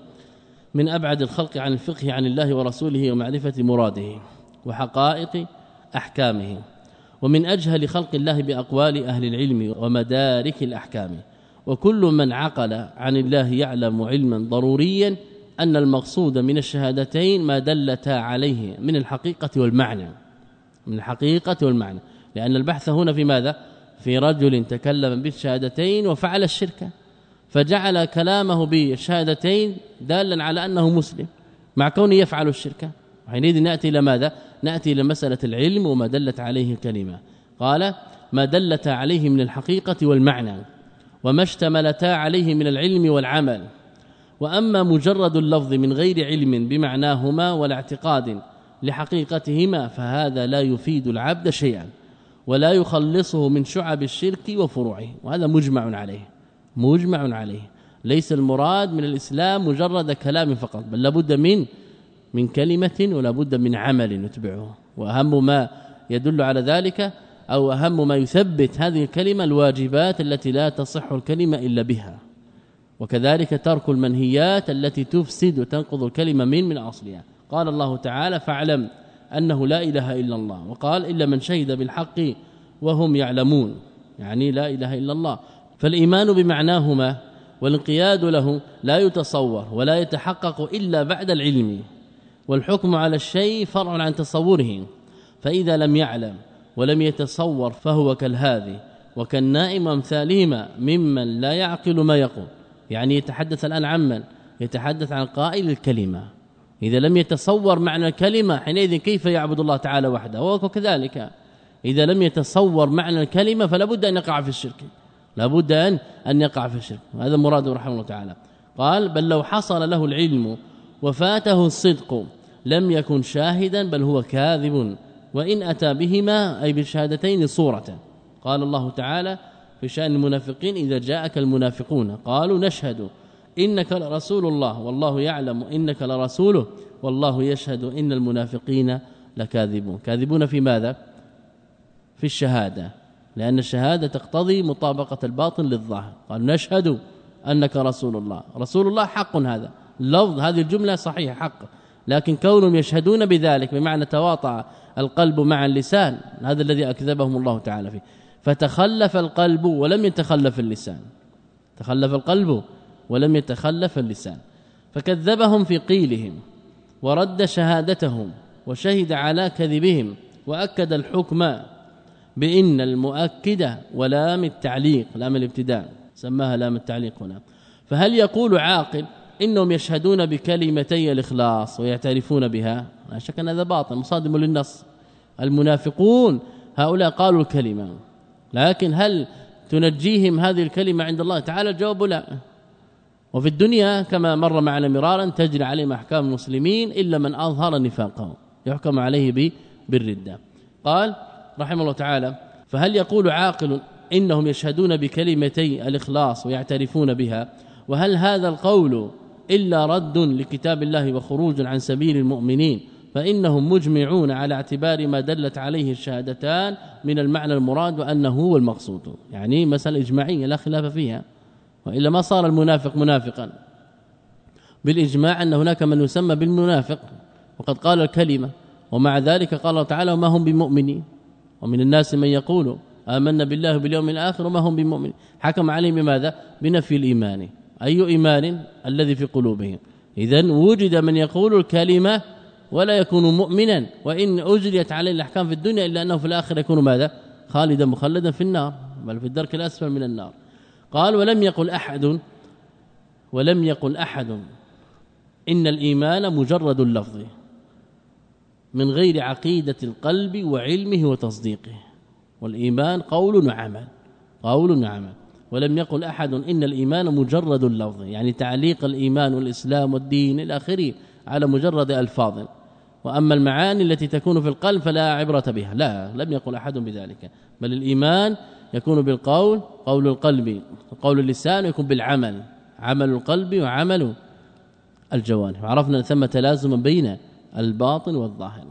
من أبعد الخلق عن الفقه عن الله ورسوله ومعرفة مراده وحقائق أحكامه ومن أجهل خلق الله بأقوال أهل العلم ومدارك الأحكام. وكل من عقل عن الله يعلم علما ضروريا أن المقصود من الشهادتين ما دلتا عليه من الحقيقة والمعنى. من الحقيقة والمعنى. لأن البحث هنا في ماذا؟ في رجل تكلم بالشهادتين وفعل الشرك. فجعل كلامه بالشهادتين دالا على أنه مسلم. مع كونه يفعل الشرك. وحينئذ نأتي إلى ماذا؟ نأتي إلى مسألة العلم وما دلت عليه الكلمة. قال ما دلت عليه من الحقيقة والمعنى. وما اشتملتا عليه من العلم والعمل. وأما مجرد اللفظ من غير علم بمعناهما ولا اعتقاد لحقيقتهما فهذا لا يفيد العبد شيئا ولا يخلصه من شعب الشرك وفروعه. وهذا مجمع عليه مجمع عليه. ليس المراد من الإسلام مجرد كلام فقط بل لابد من من كلمة ولا بد من عمل يتبعه وأهم ما يدل على ذلك أو أهم ما يثبت هذه الكلمة الواجبات التي لا تصح الكلمة إلا بها. وكذلك ترك المنهيات التي تفسد وتنقض الكلمة من من أصلها. قال الله تعالى فاعلم أنه لا إله إلا الله. وقال إلا من شهد بالحق وهم يعلمون. يعني لا إله إلا الله. فالإيمان بمعناهما والانقياد له لا يتصور ولا يتحقق إلا بعد العلم والحكم على الشيء فرع عن تصوره. فإذا لم يعلم ولم يتصور فهو كالهذي وكالنائم أمثالهما ممن لا يعقل ما يقول. يعني يتحدث الآن عن من يتحدث عن قائل الكلمة. إذا لم يتصور معنى الكلمة حينئذ كيف يعبد الله تعالى وحده؟ وكذلك إذا لم يتصور معنى الكلمة فلا بد أن يقع في الشرك. لا بد أن أن يقع في الشرك. هذا مراده رحمه الله تعالى. قال بل لو حصل له العلم وفاته الصدق لم يكن شاهدا بل هو كاذب وإن أتى بهما أي بالشهادتين صورة. قال الله تعالى في شأن المنافقين إذا جاءك المنافقون قالوا نشهد إنك لرسول الله والله يعلم إنك لرسوله والله يشهد إن المنافقين لكاذبون. كاذبون في ماذا؟ في الشهادة لأن الشهادة تقتضي مطابقة الباطن للظاهر. قال نشهد أنك رسول الله. رسول الله حق هذا. لفظ هذه الجملة صحيحة حق. لكن كونهم يشهدون بذلك بمعنى تواطع القلب مع اللسان هذا الذي أكذبهم الله تعالى فيه. فتخلف القلب ولم يتخلف اللسان. تخلف القلب ولم يتخلف اللسان. فكذبهم في قيلهم ورد شهادتهم وشهد على كذبهم وأكد الحكم بإن المؤكده ولام التعليق لام الابتداء. سماها لام التعليق هنا. فهل يقول عاقل إنهم يشهدون بكلمتي الإخلاص ويعترفون بها. لا شك أن هذا باطل مصادم للنص. المنافقون هؤلاء قالوا الكلمة. لكن هل تنجيهم هذه الكلمة عند الله تعالى؟ الجواب لا. وفي الدنيا كما مر معنا مرارا تجري عليهم أحكام المسلمين إلا من أظهر نفاقه يحكم عليه بالردة. قال رحمه الله تعالى فهل يقول عاقل إنهم يشهدون بكلمتي الإخلاص ويعترفون بها؟ وهل هذا القول إلا رد لكتاب الله وخروج عن سبيل المؤمنين فإنهم مجمعون على اعتبار ما دلت عليه الشهادتان من المعنى المراد وأنه هو المقصود. يعني مسألة إجماعية لا خلاف فيها وإلا ما صار المنافق منافقا. بالإجماع أن هناك من يسمى بالمنافق وقد قال الكلمة ومع ذلك قال تعالى وما هم بمؤمنين؟ ومن الناس من يقول آمنا بالله باليوم الآخر وما هم بمؤمنين؟ حكم عليهم بماذا؟ بنفي الإيمان. أي إيمان الذي في قلوبهم. اذا وجد من يقول الكلمة ولا يكون مؤمنا وإن أجريت عليه الأحكام في الدنيا إلا أنه في الآخرة يكون ماذا؟ خالدا مخلدا في النار بل في الدرك الأسفل من النار. قال ولم يقل أحد ولم يقل أحد إن الإيمان مجرد اللفظ من غير عقيدة القلب وعلمه وتصديقه والإيمان قول وعمل قول وعمل. ولم يقل أحد إن الإيمان مجرد اللفظ يعني تعليق الإيمان والإسلام والدين إلى اخره على مجرد ألفاظ. وأما المعاني التي تكون في القلب فلا عبرة بها لا لم يقل أحد بذلك. بل الإيمان يكون بالقول قول القلب قول اللسان يكون بالعمل عمل القلب وعمل الجوارح عرفنا ثم تلازم بين الباطن والظاهر.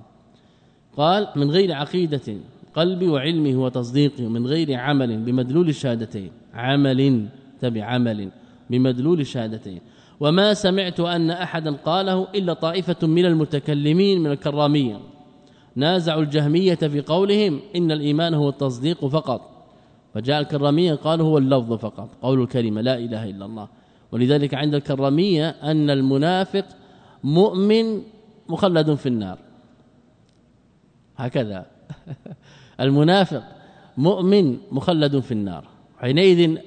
قال من غير عقيدة قلبي وعلمه وتصديقه من غير عمل بمدلول الشهادتين. عمل تبع عمل بمدلول الشهادتين وما سمعت أن أحدا قاله إلا طائفة من المتكلمين من الكرامية. نازعوا الجهمية في قولهم إن الإيمان هو التصديق فقط. فجاء الكرامية قالوا هو اللفظ فقط. قول الكلمة لا إله إلا الله. ولذلك عند الكرامية أن المنافق مؤمن مخلد في النار. هكذا. المنافق مؤمن مخلد في النار. حينئذ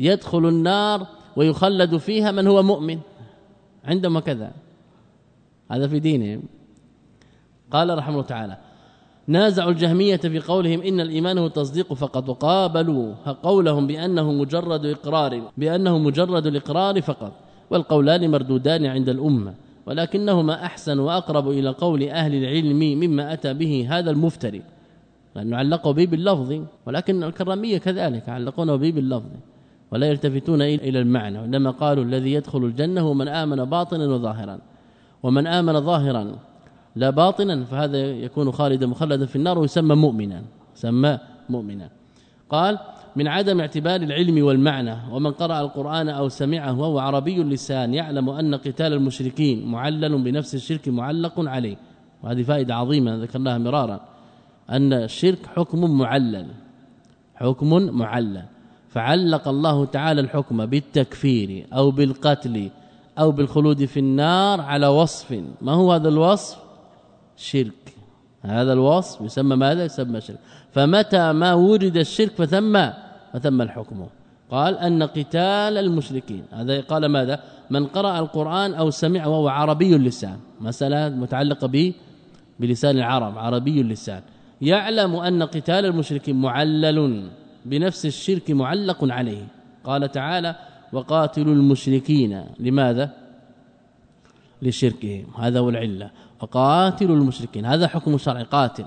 يدخل النار ويخلد فيها من هو مؤمن. عندما كذا هذا في دينهم. قال رحمه الله تعالى نازعوا الجهمية في قولهم إن الإيمان هو التصديق فقط وقابلوا قولهم بأنه مجرد إقرار بأنه مجرد الإقرار فقط والقولان مردودان عند الأمة ولكنهما أحسن وأقرب إلى قول أهل العلم مما أتى به هذا المفتري. لأنه علقوا به باللفظ ولكن الكرامية كذلك علقونه به باللفظ ولا يلتفتون إلى المعنى وإنما قالوا الذي يدخل الجنة هو من آمن باطنا وظاهرا ومن آمن ظاهرا لا باطنا فهذا يكون خالدا مخلدا في النار ويسمى مؤمنا سمى مؤمنا. قال من عدم اعتبار العلم والمعنى ومن قرأ القرآن أو سمعه وهو عربي اللسان يعلم أن قتال المشركين معلل بنفس الشرك معلق عليه. وهذه فائدة عظيمة ذكرناها مرارا. أن الشرك حكم معلل حكم معلل. فعلق الله تعالى الحكم بالتكفير أو بالقتل أو بالخلود في النار على وصف. ما هو هذا الوصف؟ شرك. هذا الوصف يسمى ماذا؟ يسمى شرك. فمتى ما وجد الشرك فثم فثم الحكم. قال أن قتال المشركين. هذا قال ماذا؟ من قرأ القرآن أو سمع وهو عربي اللسان. مسألة متعلقة به بلسان العرب عربي اللسان. يعلم أن قتال المشركين معلل بنفس الشرك معلق عليه. قال تعالى وقاتلوا المشركين. لماذا؟ لشركهم. هذا هو العلة. وقاتلوا المشركين. هذا حكم شرعي قاتل.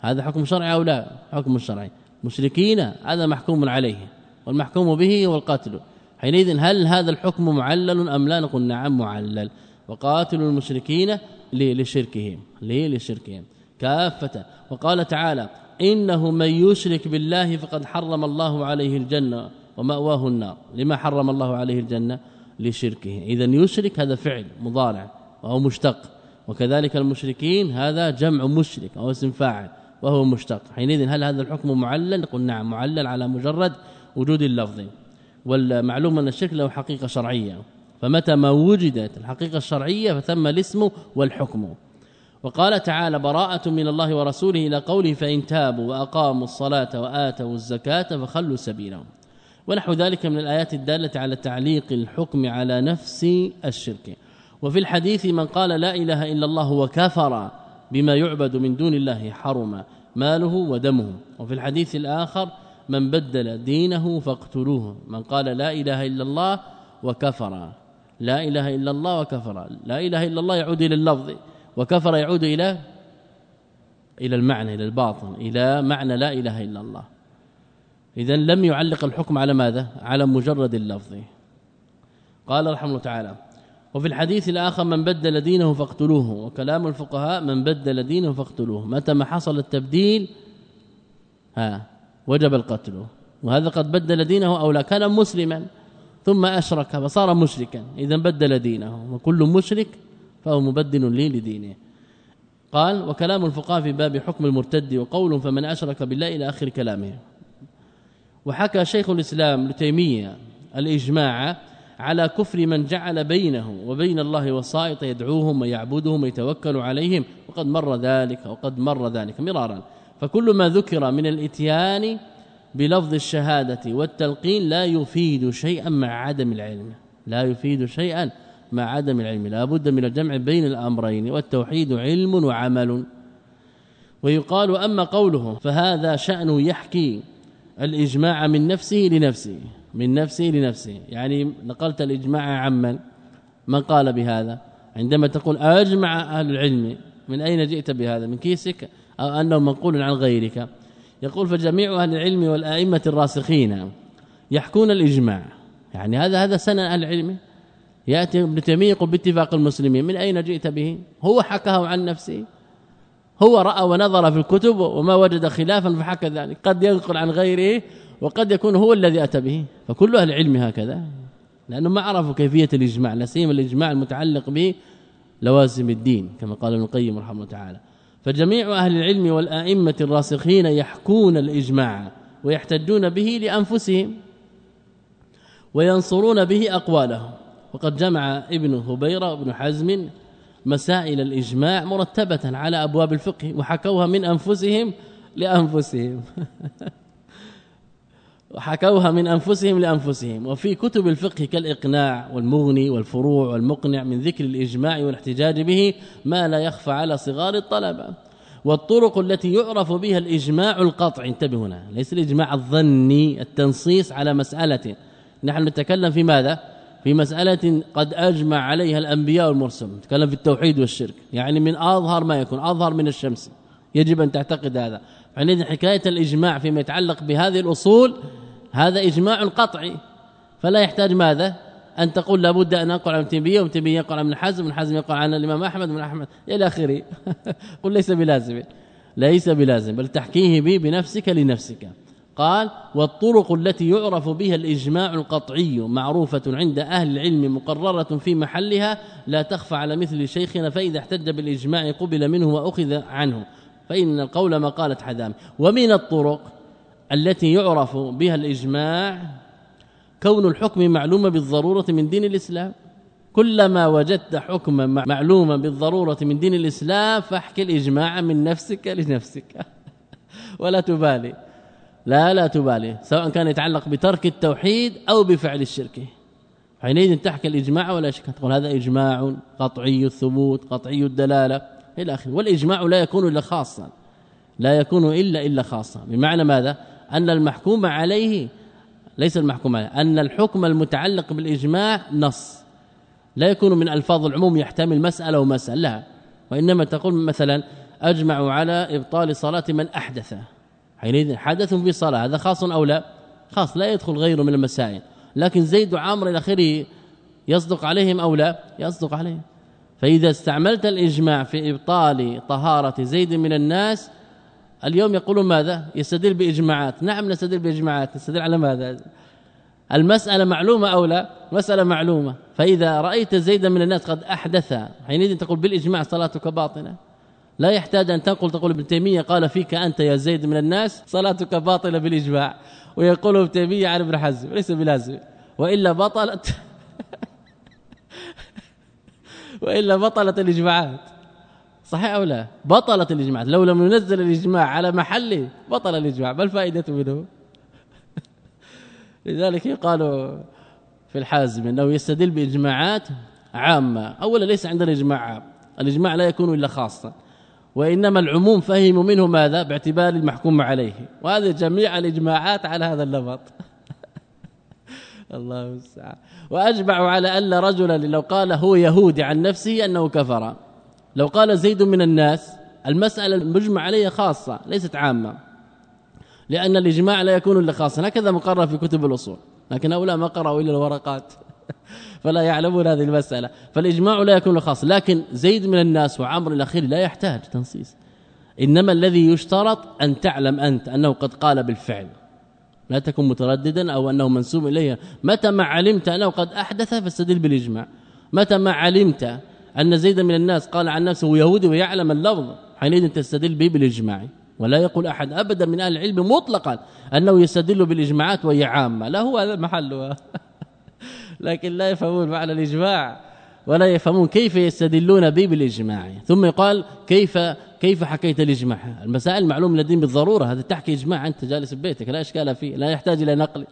هذا حكم شرعي أو لا؟ حكم شرعي. مشركين هذا محكوم عليه. والمحكوم به هو القتل حينئذ هل هذا الحكم معلل أم لا؟ نقول نعم معلل. وقاتلوا المشركين لشركهم. ليه؟ لشركهم. كافة. وقال تعالى إنه من يشرك بالله فقد حرم الله عليه الجنة ومأواه النار. لما حرم الله عليه الجنة؟ لشركه. اذا يشرك هذا فعل مضارع وهو مشتق. وكذلك المشركين هذا جمع مشرك أو اسم فاعل وهو مشتق. حينئذ هل هذا الحكم معلل؟ نقول نعم معلل على مجرد وجود اللفظ. والمعلوم أن الشرك له حقيقة شرعية. فمتى ما وجدت الحقيقة الشرعية فثم الاسم والحكم. وقال تعالى براءة من الله ورسوله إلى قوله فإن تابوا وأقاموا الصلاة وآتوا الزكاة فخلوا سبيلهم. ونحو ذلك من الآيات الدالة على تعليق الحكم على نفس الشرك. وفي الحديث من قال لا إله إلا الله وكفر بما يعبد من دون الله حرم ماله ودمه. وفي الحديث الآخر من بدل دينه فاقتلوه. من قال لا إله إلا الله وكفر. لا إله إلا الله وكفر. لا إله إلا الله يعود إلى اللفظ. وكفر يعود إلى إلى المعنى إلى الباطن إلى معنى لا إله إلا الله. اذا لم يعلق الحكم على ماذا؟ على مجرد اللفظ. قال رحمه الله تعالى وفي الحديث الآخر من بدل دينه فاقتلوه. وكلام الفقهاء من بدل دينه فاقتلوه. متى ما حصل التبديل ها وجب القتل. وهذا قد بدل دينه أو لا كان مسلما ثم أشرك فصار مشركا. اذا بدل دينه وكل مشرك فهو مبدل لي لدينه. قال وكلام الفقهاء في باب حكم المرتد وقول فمن أشرك بالله إلى آخر كلامه. وحكى شيخ الإسلام ابن تيمية الإجماع على كفر من جعل بينه وبين الله وسائط يدعوهم ويعبدهم ويتوكل عليهم وقد مر ذلك وقد مر ذلك مرارا. فكل ما ذكر من الإتيان بلفظ الشهادة والتلقين لا يفيد شيئا مع عدم العلم. لا يفيد شيئا مع عدم العلم لا بد من الجمع بين الأمرين والتوحيد علم وعمل. ويقال أما قوله فهذا شأن يحكي الإجماع من نفسه لنفسه من نفسه لنفسه. يعني نقلت الإجماع عمن من قال بهذا؟ عندما تقول أجمع أهل العلم من أين جئت بهذا؟ من كيسك؟ أو أنه منقول عن غيرك. يقول فجميع أهل العلم والأئمة الراسخين يحكون الإجماع. يعني هذا هذا سنن أهل العلم. يأتي ابن تيمية يقول باتفاق المسلمين من أين جئت به؟ هو حكاه عن نفسه. هو رأى ونظر في الكتب وما وجد خلافا فحكى ذلك. قد ينقل عن غيره وقد يكون هو الذي أتى به. فكل أهل العلم هكذا. لأنه ما عرفوا كيفية الإجماع لا سيما الإجماع المتعلق به لوازم الدين كما قال ابن القيم رحمه الله تعالى. فجميع أهل العلم والأئمة الراسخين يحكون الإجماع ويحتجون به لأنفسهم وينصرون به أقوالهم. وقد جمع ابن هبيرة وابن حزم مسائل الإجماع مرتبة على أبواب الفقه وحكوها من أنفسهم لأنفسهم. وحكوها من أنفسهم لأنفسهم. وفي كتب الفقه كالإقناع والمغني والفروع والمقنع من ذكر الإجماع والاحتجاج به ما لا يخفى على صغار الطلبة. والطرق التي يعرف بها الإجماع القطعي انتبه هنا. ليس الإجماع الظني التنصيص على مسألة. نحن نتكلم في ماذا؟ في مسألة قد أجمع عليها الأنبياء والمرسلون نتكلم في التوحيد والشرك. يعني من أظهر ما يكون أظهر من الشمس. يجب أن تعتقد هذا. فعندنا حكاية الإجماع فيما يتعلق بهذه الأصول. هذا إجماع قطعي. فلا يحتاج ماذا؟ أن تقول لابد أن انقل عن تيمية وتيميه ينقل عن حزم حزم ينقل عن الإمام أحمد من أحمد إلى آخره. قل ليس بلازم. ليس بلازم. بل تحكيه به بنفسك لنفسك. قال والطرق التي يعرف بها الإجماع القطعي معروفة عند أهل العلم مقررة في محلها لا تخفى على مثل شيخنا فإذا احتج بالإجماع قبل منه وأخذ عنه. فإن القول ما قالت حذام. ومن الطرق التي يعرف بها الإجماع كون الحكم معلومه بالضرورة من دين الإسلام. كلما وجدت حكما معلوما بالضرورة من دين الإسلام فاحكي الإجماع من نفسك لنفسك. ولا تبالي. لا لا تبالي سواء كان يتعلق بترك التوحيد أو بفعل الشرك. حينئذ تحكي الإجماع ولا شك تقول هذا إجماع قطعي الثبوت قطعي الدلالة إلى آخره. والإجماع لا يكون إلا خاصا لا يكون إلا إلا خاصا. بمعنى ماذا؟ أن المحكوم عليه ليس المحكوم عليه أن الحكم المتعلق بالإجماع نص. لا يكون من ألفاظ العموم يحتمل مسألة ومسألة لا وإنما تقول مثلا أجمعوا على إبطال صلاة من أحدث. حينئذ حدث في صلاة هذا خاص أو لا؟ خاص لا يدخل غيره من المسائل. لكن زيد وعمر إلى آخره يصدق عليهم أو لا؟ يصدق عليهم. فإذا استعملت الإجماع في إبطال طهارة زيد من الناس اليوم يقولون ماذا؟ يستدل بإجماعات. نعم نستدل بإجماعات. نستدل على ماذا؟ المسألة معلومة أو لا؟ مسألة معلومة. فإذا رأيت زيدا من الناس قد أحدث حينئذ تقول بالإجماع صلاتك باطلة. لا يحتاج أن تنقل تقول ابن تيمية قال فيك أنت يا زيد من الناس صلاتك باطلة بالإجماع. ويقول ابن تيمية عن ابن حزم ليس بلازم. وإلا بطلت وإلا بطلت الإجماعات. صحيح أو لا؟ بطلت الإجماعات. لو لم ينزل الإجماع على محله بطل الإجماع. ما الفائدة منه؟ لذلك يقال في الحازم إنه يستدل بإجماعات عامة. أولا ليس عندنا اجماع عام الإجماع لا يكون إلا خاصا. وإنما العموم فهموا منه ماذا؟ باعتبار المحكوم عليه. وهذه جميع الإجماعات على هذا النمط الله المستعان. واجمعوا على أن رجلا لو قال هو يهودي عن نفسه أنه كفر. لو قال زيد من الناس المسألة المجمع عليها خاصة ليست عامة. لأن الإجماع لا يكون إلا خاصا هكذا مقرر في كتب الأصول. لكن هؤلاء ما قرأوا إلا الورقات. فلا يعلمون هذه المسألة. فالإجماع لا يكون خاص. لكن زيد من الناس وعمر الأخير لا يحتاج تنصيص. إنما الذي يشترط أن تعلم أنت أنه قد قال بالفعل. لا تكن مترددا أو أنه منسوب اليه متى ما علمت أنه قد أحدث فاستدل بالإجماع. متى ما علمت أن زيد من الناس قال عن نفسه يهودي ويعلم اللفظ حينئذ تستدل به بالإجماع. ولا يقول أحد أبدا من أهل العلم مطلقا أنه يستدل بالإجماعات وهي عامة. لا هو هذا محله. لكن لا يفهمون معنى الإجماع ولا يفهمون كيف يستدلون به بالإجماع. ثم يقال كيف كيف حكيت الإجماع؟ المسائل معلوم لدين بالضرورة هذا تحكي إجماع أنت جالس ببيتك لا إشكال فيه لا يحتاج إلى نقل.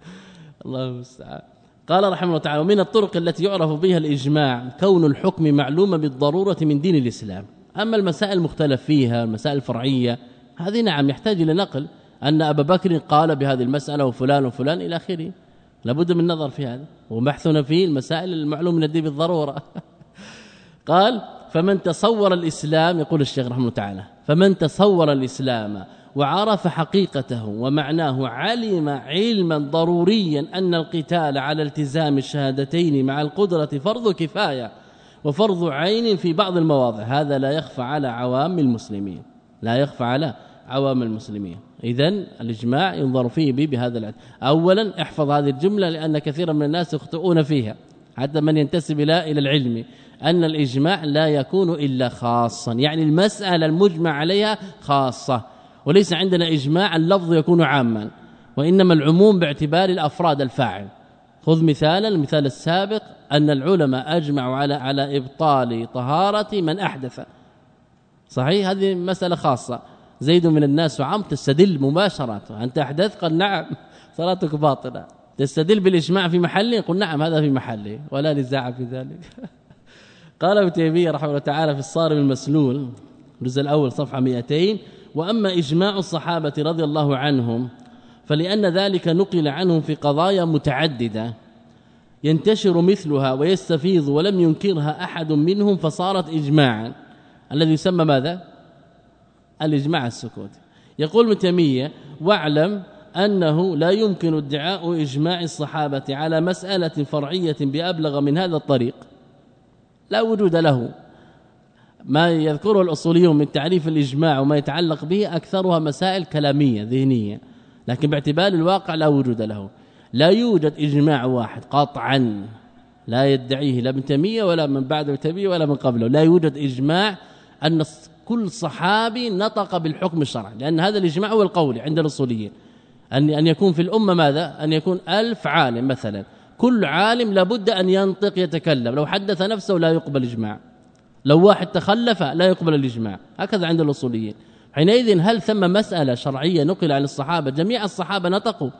الله المستعان. قال رحمه الله تعالى ومن الطرق التي يعرف بها الإجماع كون الحكم معلوما بالضرورة من دين الإسلام. أما المسائل المختلف فيها المسائل الفرعية هذه نعم يحتاج إلى نقل. أن أبا بكر قال بهذه المسألة وفلان وفلان إلى آخره. لابد من النظر في هذا. وبحثنا في المسائل المعلوم من الدين بالضرورة. قال فمن تصور الإسلام يقول الشيخ رحمه الله تعالى فمن تصور الإسلام وعرف حقيقته ومعناه علم علما ضروريا أن القتال على التزام الشهادتين مع القدرة فرض كفاية وفرض عين في بعض المواضع هذا لا يخفى على عوام المسلمين لا يخفى على عوام المسلمين. اذا الإجماع ينظر فيه بهذا العد. اولا احفظ هذه الجملة لأن كثيرا من الناس يخطئون فيها حتى من ينتسب إلى إلى العلم أن الإجماع لا يكون إلا خاصا يعني المسألة المجمع عليها خاصة وليس عندنا إجماع اللفظ يكون عاما وإنما العموم باعتبار الأفراد الفاعل. خذ مثالا المثال السابق أن العلماء أجمعوا على على إبطال طهارة من أحدث. صحيح؟ هذه مسألة خاصة. زيد من الناس وعم تستدل مباشرة. أنت أحدث؟ قال نعم. صلاتك باطلة. تستدل بالإجماع في محله قل نعم هذا في محله ولا نزاع في ذلك. قال ابن تيمية رحمه الله تعالى في الصارم المسلول الجزء الأول صفحة 200 وأما إجماع الصحابة رضي الله عنهم فلأن ذلك نقل عنهم في قضايا متعددة. ينتشر مثلها ويستفيض ولم ينكرها أحد منهم فصارت اجماعا. الذي يسمى ماذا؟ الإجماع السكوتي يقول ابن تيمية واعلم أنه لا يمكن ادعاء إجماع الصحابة على مسألة فرعية بأبلغ من هذا الطريق. لا وجود له. ما يذكره الأصوليون من تعريف الإجماع وما يتعلق به أكثرها مسائل كلامية ذهنية. لكن باعتبار الواقع لا وجود له. لا يوجد إجماع واحد قطعا لا يدعيه لا ابن تيمية ولا من بعد ابن تيميه ولا من قبله. لا يوجد إجماع أن كل صحابي نطق بالحكم الشرعي لأن هذا الإجماع هو القولي عند الأصوليين. ان أن يكون في الأمة ماذا؟ أن يكون ألف عالم مثلا. كل عالم لابد أن ينطق يتكلم. لو حدث نفسه لا يقبل اجماع لو واحد تخلف لا يقبل الإجماع. هكذا عند الأصوليين. حينئذ هل ثم مسألة شرعية نقل عن الصحابة؟ جميع الصحابة نطقوا.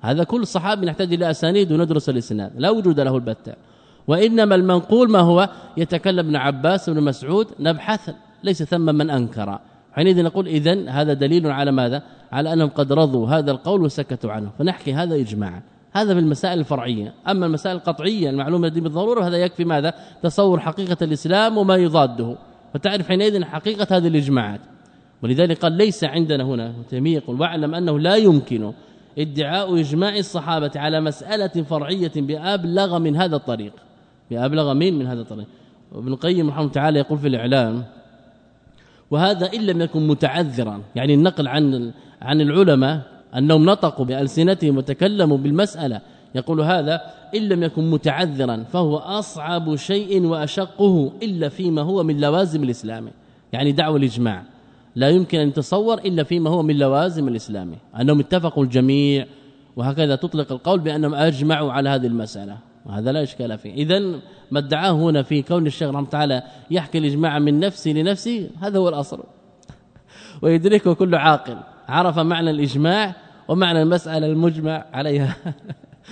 هذا كل صحابي نحتاج إلى أسانيد وندرس الإسناد. لا وجود له البتة. وإنما المنقول ما هو؟ يتكلم ابن عباس وابن مسعود نبحث ليس ثم من أنكر. حينئذ نقول اذا هذا دليل على ماذا؟ على أنهم قد رضوا هذا القول وسكتوا عنه. فنحكي هذا اجماعا. هذا في المسائل الفرعية. أما المسائل القطعية المعلومة دي بالضرورة هذا يكفي ماذا؟ تصور حقيقة الإسلام وما يضاده. فتعرف حينئذ حقيقة هذه الإجماعات. ولذلك قال ليس عندنا هنا يقول واعلم أنه لا يمكن ادعاء إجماع الصحابة على مسألة فرعية بأبلغ من هذا الطريق. بأبلغ من من هذا الطريق. وابن القيم رحمه الله تعالى يقول في الإعلام وهذا إن لم يكن متعذرا. يعني النقل عن عن العلماء أنهم نطقوا بألسنتهم وتكلموا بالمسألة. يقول هذا إن لم يكن متعذرا فهو أصعب شيء وأشقه إلا فيما هو من لوازم الإسلام. يعني دعوة الإجماع. لا يمكن أن يتصور إلا فيما هو من لوازم الإسلام. أنهم اتفقوا الجميع وهكذا تطلق القول بأنهم أجمعوا على هذه المسألة. وهذا لا إشكال فيه. اذا ما ادعاه هنا في كون الشيخ رحمة الله تعالى يحكي الإجماع من نفسه لنفسه هذا هو الأصل. ويدركه كل عاقل. عرف معنى الإجماع ومعنى المسألة المجمع عليها.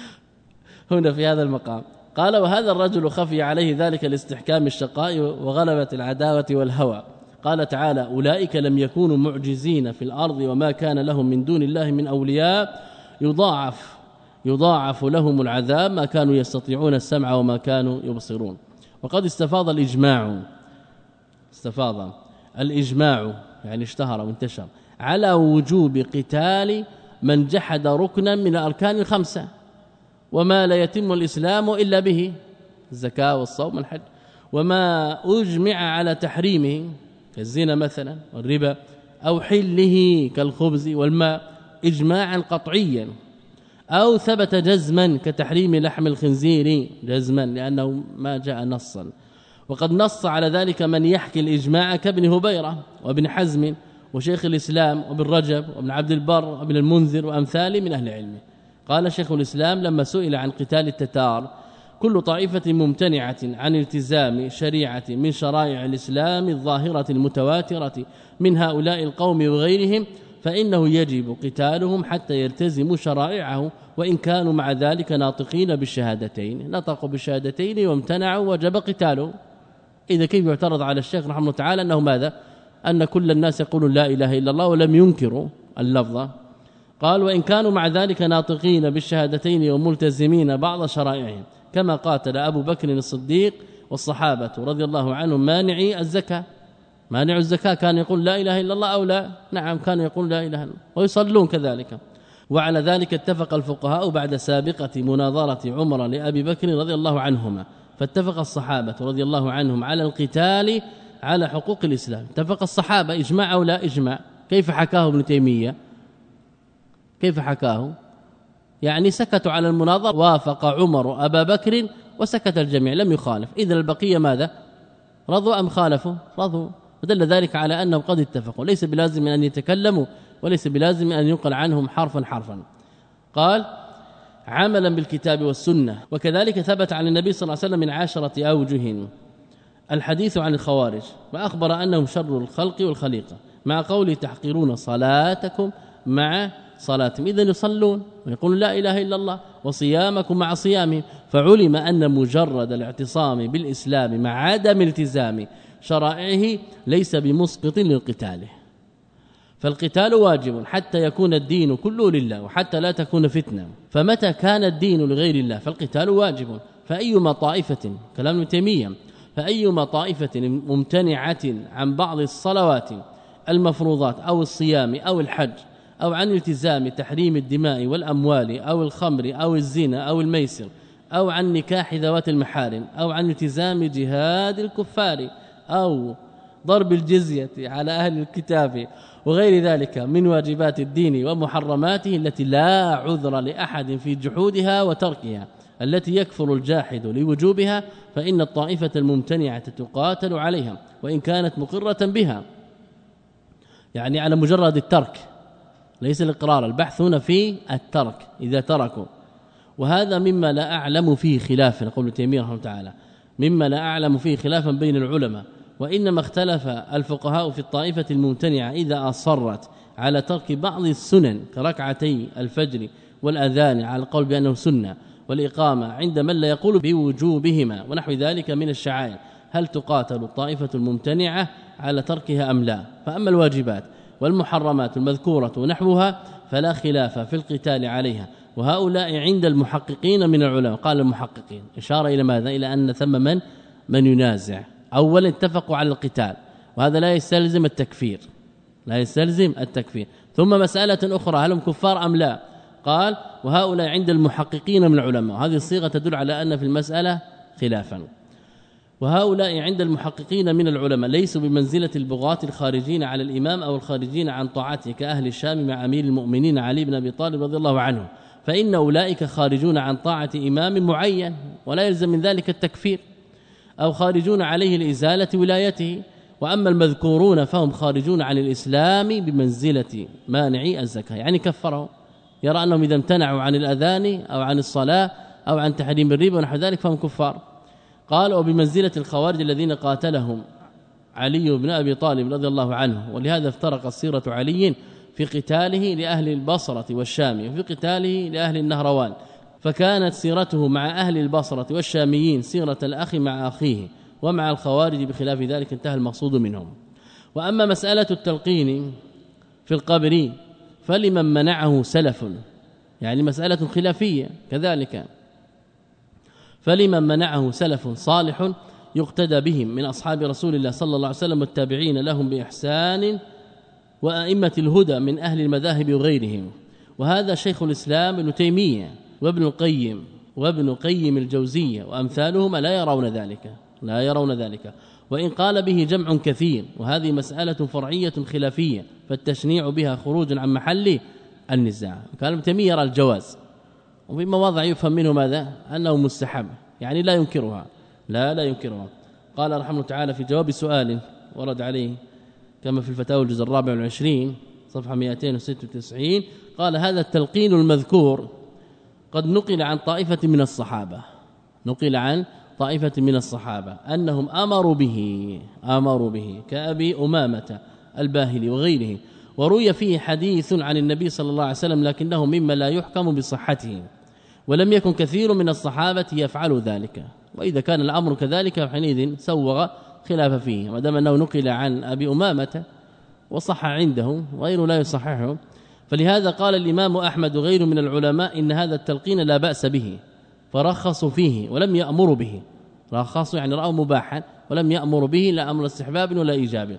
هنا في هذا المقام. قال وهذا الرجل خفي عليه ذلك الاستحكام الشقاء وغلبة العداوة والهوى. قال تعالى أولئك لم يكونوا معجزين في الأرض وما كان لهم من دون الله من أولياء. يضاعف يضاعف لهم العذاب ما كانوا يستطيعون السمع وما كانوا يبصرون. وقد استفاض الإجماع. استفاض الإجماع يعني اشتهر وانتشر. على وجوب قتال من جحد ركنا من الأركان الخمسة. وما لا يتم الإسلام إلا به. الزكاة والصوم والحج. وما أجمع على تحريمه كالزنا مثلا والربا أو حله كالخبز والماء اجماعا قطعيا. أو ثبت جزما كتحريم لحم الخنزير جزما لأنه ما جاء نصا. وقد نص على ذلك من يحكي الإجماع كابن هبيرة وابن حزم وشيخ الإسلام وابن رجب وابن عبد البر وابن المنذر وامثاله من أهل العلم. قال شيخ الإسلام لما سئل عن قتال التتار كل طائفة ممتنعة عن التزام شريعة من شرائع الإسلام الظاهرة المتواترة من هؤلاء القوم وغيرهم فإنه يجب قتالهم حتى يلتزموا شرائعه وإن كانوا مع ذلك ناطقين بالشهادتين. نطقوا بالشهادتين وامتنعوا وجب قتالهم. إذا كيف يعترض على الشيخ رحمه الله تعالى أنه ماذا؟ أن كل الناس يقولون لا إله إلا الله ولم ينكروا اللفظ. قال وإن كانوا مع ذلك ناطقين بالشهادتين وملتزمين بعض شرائعهم كما قاتل أبو بكر الصديق والصحابة رضي الله عنهم مانعي الزكاة. مانع الزكاة كان يقول لا إله إلا الله أو لا؟ نعم كان يقول لا إله إلا الله. ويصلون كذلك. وعلى ذلك اتفق الفقهاء بعد سابقة مناظرة عمر لأبي بكر رضي الله عنهما. فاتفق الصحابة رضي الله عنهم على القتال على حقوق الإسلام. اتفق الصحابة إجماع أو لا إجماع؟ كيف حكاه ابن تيمية؟ كيف حكاه؟ يعني سكتوا على المناظر وافق عمر أبا بكر وسكت الجميع لم يخالف. اذا البقية ماذا؟ رضوا أم خالفوا؟ رضوا. ودل ذلك على أنهم قد اتفقوا. ليس بلازم أن يتكلموا وليس بلازم أن ينقل عنهم حرفا حرفا. قال عملا بالكتاب والسنة. وكذلك ثبت عن النبي صلى الله عليه وسلم من عشرة أوجه. الحديث عن الخوارج. وأخبر أنهم شر الخلق والخليقة. مع قوله تحقرون صلاتكم مع صلاتهم. اذا يصلون ويقولون لا إله إلا الله. وصيامكم مع صيامهم. فعلم أن مجرد الاعتصام بالإسلام مع عدم التزام شرائعه ليس بمسقط للقتال. فالقتال واجب حتى يكون الدين كله لله وحتى لا تكون فتنة. فمتى كان الدين لغير الله؟ فالقتال واجب. فايما طائفه كلام ابن تيمية فايما طائفه ممتنعة عن بعض الصلوات المفروضات أو الصيام أو الحج أو عن التزام تحريم الدماء والأموال أو الخمر أو الزنا أو الميسر أو عن نكاح ذوات المحارم أو عن التزام جهاد الكفار أو ضرب الجزية على أهل الكتاب وغير ذلك من واجبات الدين ومحرماته التي لا عذر لأحد في جحودها وتركها التي يكفر الجاحد لوجوبها فإن الطائفة الممتنعة تقاتل عليها وإن كانت مقرة بها. يعني على مجرد الترك ليس الإقرار البحث هنا في الترك إذا تركوا. وهذا مما لا أعلم فيه خلاف يقول تيمية رحمه تعالى مما لا أعلم فيه خلافا بين العلماء. وإنما اختلف الفقهاء في الطائفة الممتنعة إذا أصرت على ترك بعض السنن كركعتي الفجر والأذان على القول بأنه سنة والإقامة عند من لا يقول بوجوبهما ونحو ذلك من الشعائر. هل تقاتل الطائفة الممتنعة على تركها أم لا؟ فأما الواجبات والمحرمات المذكورة ونحوها فلا خلاف في القتال عليها. وهؤلاء عند المحققين من العلماء. قال المحققين. اشار إلى ماذا؟ إلى أن ثم من؟ من ينازع. اولا اتفقوا على القتال وهذا لا يستلزم التكفير لا يستلزم التكفير. ثم مسألة أخرى هل هم كفار أم لا؟ قال وهؤلاء عند المحققين من العلماء. هذه الصيغة تدل على أن في المسألة خلافا. وهؤلاء عند المحققين من العلماء ليسوا بمنزلة البغاة الخارجين على الإمام أو الخارجين عن طاعته كأهل الشام مع أمير المؤمنين علي بن أبي طالب رضي الله عنه. فإن أولئك خارجون عن طاعة إمام معين ولا يلزم من ذلك التكفير. أو خارجون عليه لإزالة ولايته وأما المذكورون فهم خارجون عن الإسلام بمنزلة مانعي الزكاة. يعني كفروا يرى أنهم إذا امتنعوا عن الأذان أو عن الصلاة أو عن تحريم الربا ونحو ذلك فهم كفار. قال وبمنزلة الخوارج الذين قاتلهم علي بن أبي طالب رضي الله عنه ولهذا افترق سيرة علي في قتاله لأهل البصرة والشام وفي قتاله لأهل النهروان. فكانت سيرته مع أهل البصرة والشاميين سيرة الأخ مع أخيه ومع الخوارج بخلاف ذلك انتهى المقصود منهم. وأما مسألة التلقين في القبر فلمن منعه سلف يعني مسألة خلافية كذلك. فلمن منعه سلف صالح يقتدى بهم من أصحاب رسول الله صلى الله عليه وسلم والتابعين لهم بإحسان وأئمة الهدى من أهل المذاهب وغيرهم. وهذا شيخ الإسلام ابن تيمية وابن القيم وابن قيم الجوزية وأمثالهما لا يرون ذلك لا يرون ذلك. وإن قال به جمع كثير وهذه مسألة فرعية خلافية فالتشنيع بها خروج عن محل النزاع. كان ابن تيمية يرى الجواز وفي مواضع يفهم منه ماذا؟ أنه مستحب يعني لا ينكرها لا لا ينكرها. قال رحمه تعالى في جواب سؤال ورد عليه كما في الفتاوى الجزء الرابع والعشرين صفحة 296 قال هذا التلقين المذكور قد نقل عن طائفة من الصحابة. نقل عن طائفة من الصحابة. أنهم آمروا به آمروا به كأبي أمامة الباهلي وغيره. وروي فيه حديث عن النبي صلى الله عليه وسلم لكنه مما لا يحكم بصحته. ولم يكن كثير من الصحابة يفعل ذلك. وإذا كان الأمر كذلك حينئذ سوغ خلاف فيه. ما دام انه نقل عن أبي أمامة وصح عنده غيره لا يصححه. فلهذا قال الإمام أحمد وغيره من العلماء إن هذا التلقين لا بأس به فرخصوا فيه ولم يأمروا به. رخصوا يعني رأوا مباحا ولم يأمروا به لا أمر استحباب ولا إيجاب.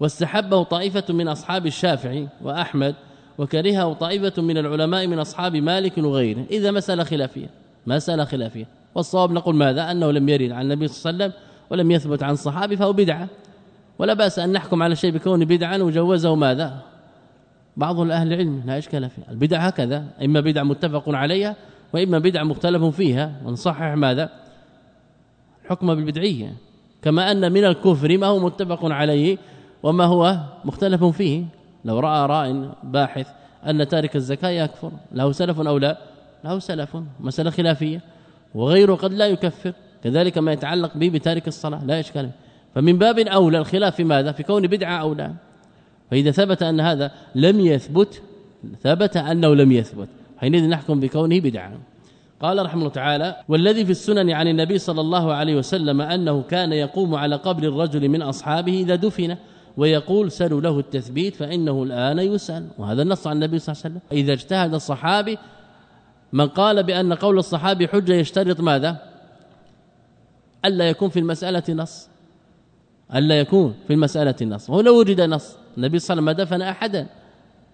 واستحبه طائفة من أصحاب الشافعي وأحمد وكرهه طائفة من العلماء من أصحاب مالك وغيره. إذا مسألة خلافية مسألة خلافية. والصواب نقول ماذا؟ أنه لم يرد عن النبي صلى الله عليه وسلم ولم يثبت عن صحابي فهو بدعة. ولا بأس أن نحكم على شيء بكونه بدعا وجوزه ماذا؟ بعض أهل العلم لا إشكال فيه البدع هكذا إما بدع متفق عليها وإما بدع مختلف فيها. ونصحح ماذا؟ حكم بالبدعية. كما أن من الكفر ما هو متفق عليه وما هو مختلف فيه. لو رأى راء باحث أن تارك الزكاة يكفر. له سلف أو لا؟ له سلف مسألة خلافية. وغيره قد لا يكفر. كذلك ما يتعلق به بتارك الصلاة لا إشكال فمن باب أولى الخلاف في ماذا؟ في كون بدعة أو لا. فإذا ثبت أن هذا لم يثبت ثبت أنه لم يثبت. حينئذ نحكم بكونه بدعة. قال رحمه الله تعالى والذي في السنن عن النبي صلى الله عليه وسلم أنه كان يقوم على قبر الرجل من أصحابه إذا دفن ويقول سلوا له التثبيت فإنه الآن يسأل. وهذا النص عن النبي صلى الله عليه وسلم. إذا اجتهد الصحابي من قال بأن قول الصحابي حجة يشترط ماذا؟ ألا يكون في المسألة نص. ألا يكون في المسألة نص. ولو وجد نص. النبي صلى الله عليه وسلم دفن أحدا.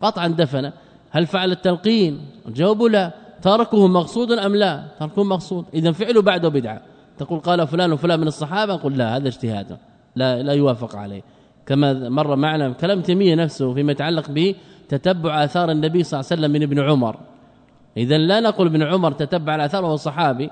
قطعا دفن. هل فعل التلقين؟ الجواب لا. تركه مقصود أم لا؟ تركه مقصود. اذا فعله بعده بدعة. تقول قال فلان وفلان من الصحابة. نقول لا هذا اجتهاد. لا لا يوافق عليه. كما مر معنا كلام تيمية نفسه فيما يتعلق به تتبع آثار النبي صلى الله عليه وسلم من ابن عمر. اذا لا نقول ابن عمر تتبع الآثار وهو صحابي.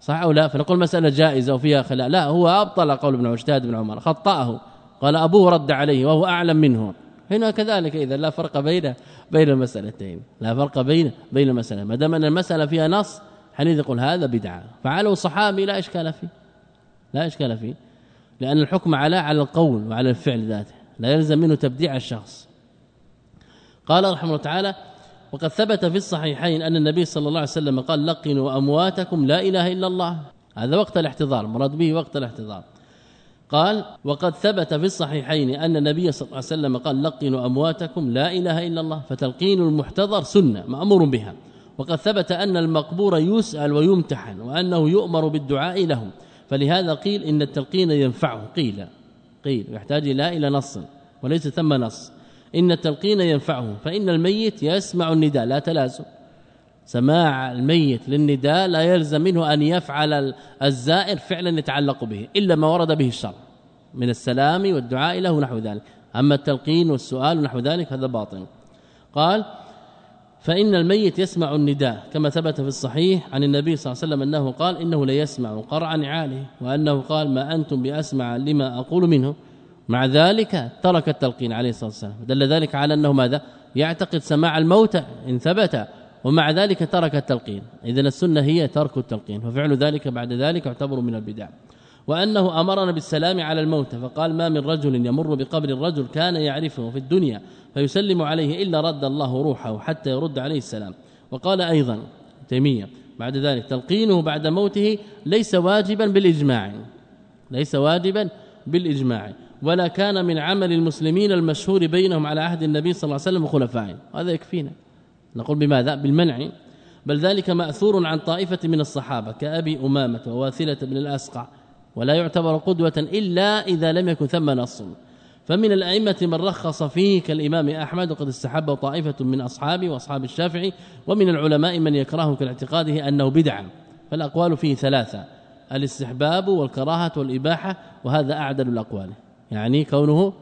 صح أو لا؟ فنقول مسألة جائزة وفيها خلاف. لا هو أبطل قول ابن عمر اجتهاد ابن عمر خطأه. قال أبوه رد عليه وهو أعلم منه. هنا كذلك إذا لا فرق بين بين المسألتين. لا فرق بين بين المسألة. ما دام أن المسألة فيها نص حينئذ يقول هذا بدعة. فعله صحابي لا إشكال فيه. لا إشكال فيه. لأن الحكم على على القول وعلى الفعل ذاته. لا يلزم منه تبديع الشخص. قال رحمه الله تعالى وقد ثبت في الصحيحين أن النبي صلى الله عليه وسلم قال لقنوا أمواتكم لا إله إلا الله. هذا وقت الاحتضار مراد به وقت الاحتضار. قال وقد ثبت في الصحيحين أن النبي صلى الله عليه وسلم قال لقنوا أمواتكم لا إله إلا الله فتلقين المحتضر سنة مأمور بها. وقد ثبت أن المقبور يسأل ويمتحن وأنه يؤمر بالدعاء له فلهذا قيل إن التلقين ينفعه. قيل قيل يحتاج لا إلى نص وليس ثم نص. إن التلقين ينفعه فإن الميت يسمع النداء لا تلازم. سماع الميت للنداء لا يلزم منه أن يفعل الزائر فعلا يتعلق به إلا ما ورد به الشرع من السلام والدعاء له نحو ذلك. أما التلقين والسؤال نحو ذلك هذا باطل. قال فإن الميت يسمع النداء كما ثبت في الصحيح عن النبي صلى الله عليه وسلم أنه قال إنه لا يسمع قرع نعاله وأنه قال ما أنتم بأسمع لما أقول منه. مع ذلك ترك التلقين عليه الصلاة والسلام. دل ذلك على أنه ماذا؟ يعتقد سماع الموت إن ثبت ومع ذلك ترك التلقين. اذا السنة هي ترك التلقين وفعل ذلك بعد ذلك يعتبر من البدع. وأنه أمرنا بالسلام على الموت فقال ما من رجل يمر بقبر الرجل كان يعرفه في الدنيا فيسلم عليه إلا رد الله روحه حتى يرد عليه السلام. وقال أيضا تيمية بعد ذلك تلقينه بعد موته ليس واجبا بالإجماع ليس واجبا بالإجماع ولا كان من عمل المسلمين المشهور بينهم على عهد النبي صلى الله عليه وسلم وخلفائه هذا يكفينا. نقول بماذا؟ بالمنع. بل ذلك مأثور عن طائفة من الصحابة كأبي أمامة وواثلة بن الأسقع ولا يعتبر قدوة إلا إذا لم يكن ثم نص فمن الأئمة من رخص فيه كالامام أحمد وقد استحب طائفة من اصحابه وأصحاب الشافعي ومن العلماء من يكرهه كاعتقاده أنه بدعة. فالأقوال فيه ثلاثة الاستحباب والكراهة والإباحة وهذا أعدل الأقوال. يعني كونه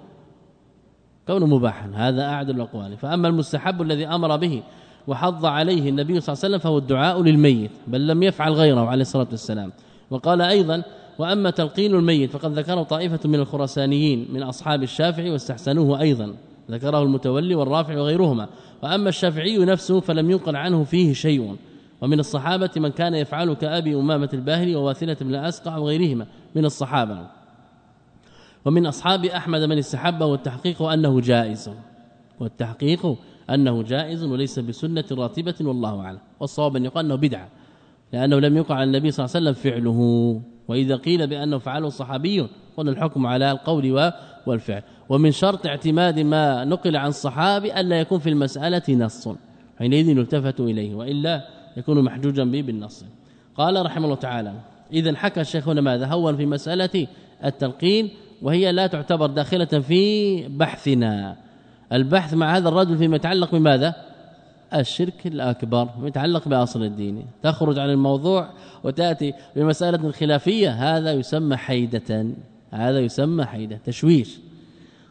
كونه مباحا هذا اعدل الأقوال. فأما المستحب الذي أمر به وحض عليه النبي صلى الله عليه وسلم فهو الدعاء للميت بل لم يفعل غيره عليه الصلاة والسلام. وقال أيضا وأما تلقين الميت فقد ذكره طائفة من الخراسانيين من أصحاب الشافعي واستحسنوه أيضا ذكره المتولي والرافع وغيرهما. وأما الشافعي نفسه فلم ينقل عنه فيه شيء. ومن الصحابة من كان يفعل كأبي أمامة الباهلي وواثلة بن الاسقع وغيرهما من الصحابة. ومن أصحاب أحمد من استحب والتحقيق أنه جائز. والتحقيق أنه جائز وليس بسنة راتبة والله أعلم. والصواب أن يقال أنه بدعة لأنه لم يقع عن النبي صلى الله عليه وسلم فعله. وإذا قيل بأنه فعله صحابي قلنا الحكم على القول والفعل. ومن شرط اعتماد ما نقل عن الصحابي الا يكون في المسألة نص. حينئذ يلتفت إليه وإلا يكون محجوجا به بالنص. قال رحمه الله تعالى اذا حكى الشيخ هنا ماذا؟ هون في مسألة التلقين وهي لا تعتبر داخلة في بحثنا. البحث مع هذا الرجل فيما يتعلق بماذا؟ الشرك الأكبر يتعلق بأصل الدين. تخرج عن الموضوع وتأتي بمسألة خلافية. هذا يسمى حيدة. هذا يسمى حيدة تشويش.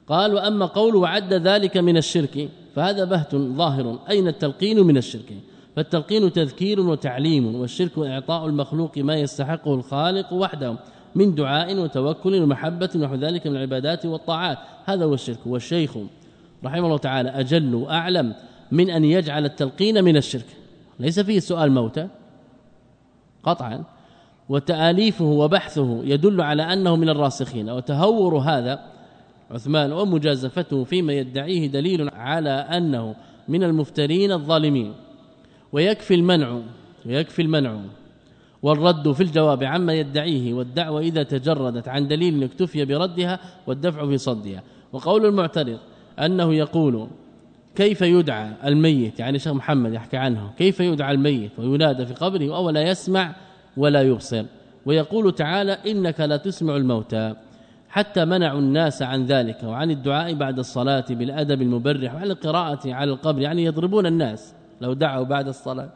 قال وأما قول وعد ذلك من الشرك فهذا بهت ظاهر. أين التلقين من الشرك؟ فالتلقين تذكير وتعليم والشرك إعطاء المخلوق ما يستحقه الخالق وحده. من دعاء وتوكل ومحبة ونحو ذلك من العبادات والطاعات. هذا هو الشرك والشيخ رحمه الله تعالى أجل وأعلم من أن يجعل التلقين من الشرك. ليس فيه سؤال موتى. قطعا. وتآليفه وبحثه يدل على أنه من الراسخين. وتهور هذا عثمان ومجازفته فيما يدعيه دليل على أنه من المفترين الظالمين. ويكفي المنع ويكفي المنع. والرد في الجواب عما يدعيه والدعوة إذا تجردت عن دليل اكتفي بردها والدفع في صدها. وقول المعترض أنه يقول كيف يدعى الميت؟ يعني شيخ محمد يحكي عنه. كيف يدعى الميت؟ وينادى في قبره أو لا يسمع ولا يبصر. ويقول تعالى إنك لا تسمع الموتى. حتى منعوا الناس عن ذلك وعن الدعاء بعد الصلاة بالأدب المبرح وعن القراءة على القبر. يعني يضربون الناس لو دعوا بعد الصلاة.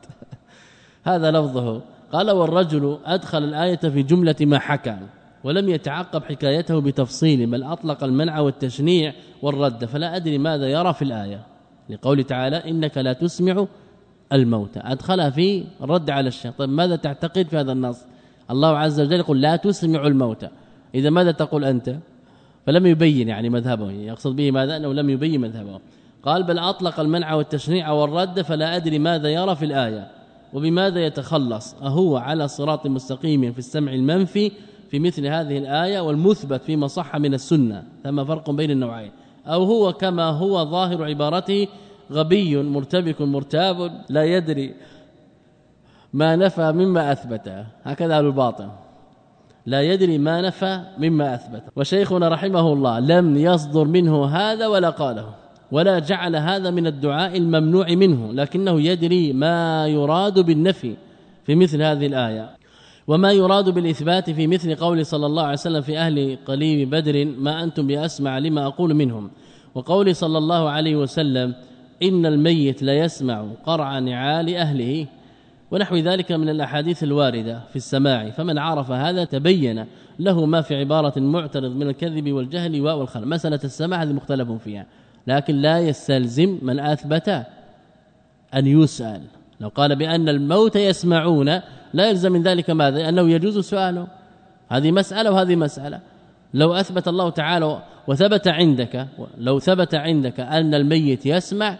هذا لفظه. قال والرجل أدخل الآية في جملة ما حكى ولم يتعقب حكايته بتفصيل بل أطلق المنع والتشنيع والرد فلا أدري ماذا يرى في الآية. لقول تعالى إنك لا تسمع الموتى أدخلها في الرد على الشيخ. طيب ماذا تعتقد في هذا النص؟ الله عز وجل يقول لا تسمع الموتى إذا ماذا تقول أنت؟ فلم يبين يعني مذهبه. يقصد به ماذا؟ أنه لم يبين مذهبه. قال بل أطلق المنع والتشنيع والرد فلا أدري ماذا يرى في الآية. وبماذا يتخلص؟ أهو على صراط مستقيم في السمع المنفي في مثل هذه الآية والمثبت فيما صح من السنة ثم فرق بين النوعين. أو هو كما هو ظاهر عبارته غبي مرتبك مرتاب لا يدري ما نفى مما أثبت. هكذا الباطن. لا يدري ما نفى مما أثبت. وشيخنا رحمه الله لم يصدر منه هذا ولا قاله. ولا جعل هذا من الدعاء الممنوع منه لكنه يدري ما يراد بالنفي في مثل هذه الآية. وما يراد بالإثبات في مثل قول صلى الله عليه وسلم في أهل قليب بدر ما أنتم بأسمع لما أقول منهم. وقول صلى الله عليه وسلم إن الميت لا يسمع قرع نعال أهله. ونحو ذلك من الأحاديث الواردة في السماع فمن عرف هذا تبين له ما في عبارة معترض من الكذب والجهل والخلل مساله السماع هذه مختلف فيها. لكن لا يستلزم من أثبت أن يسأل. لو قال بأن الموت يسمعون لا يلزم من ذلك ماذا؟ أنه يجوز سؤاله. هذه مسألة وهذه مسألة. لو أثبت الله تعالى وثبت عندك لو ثبت عندك أن الميت يسمع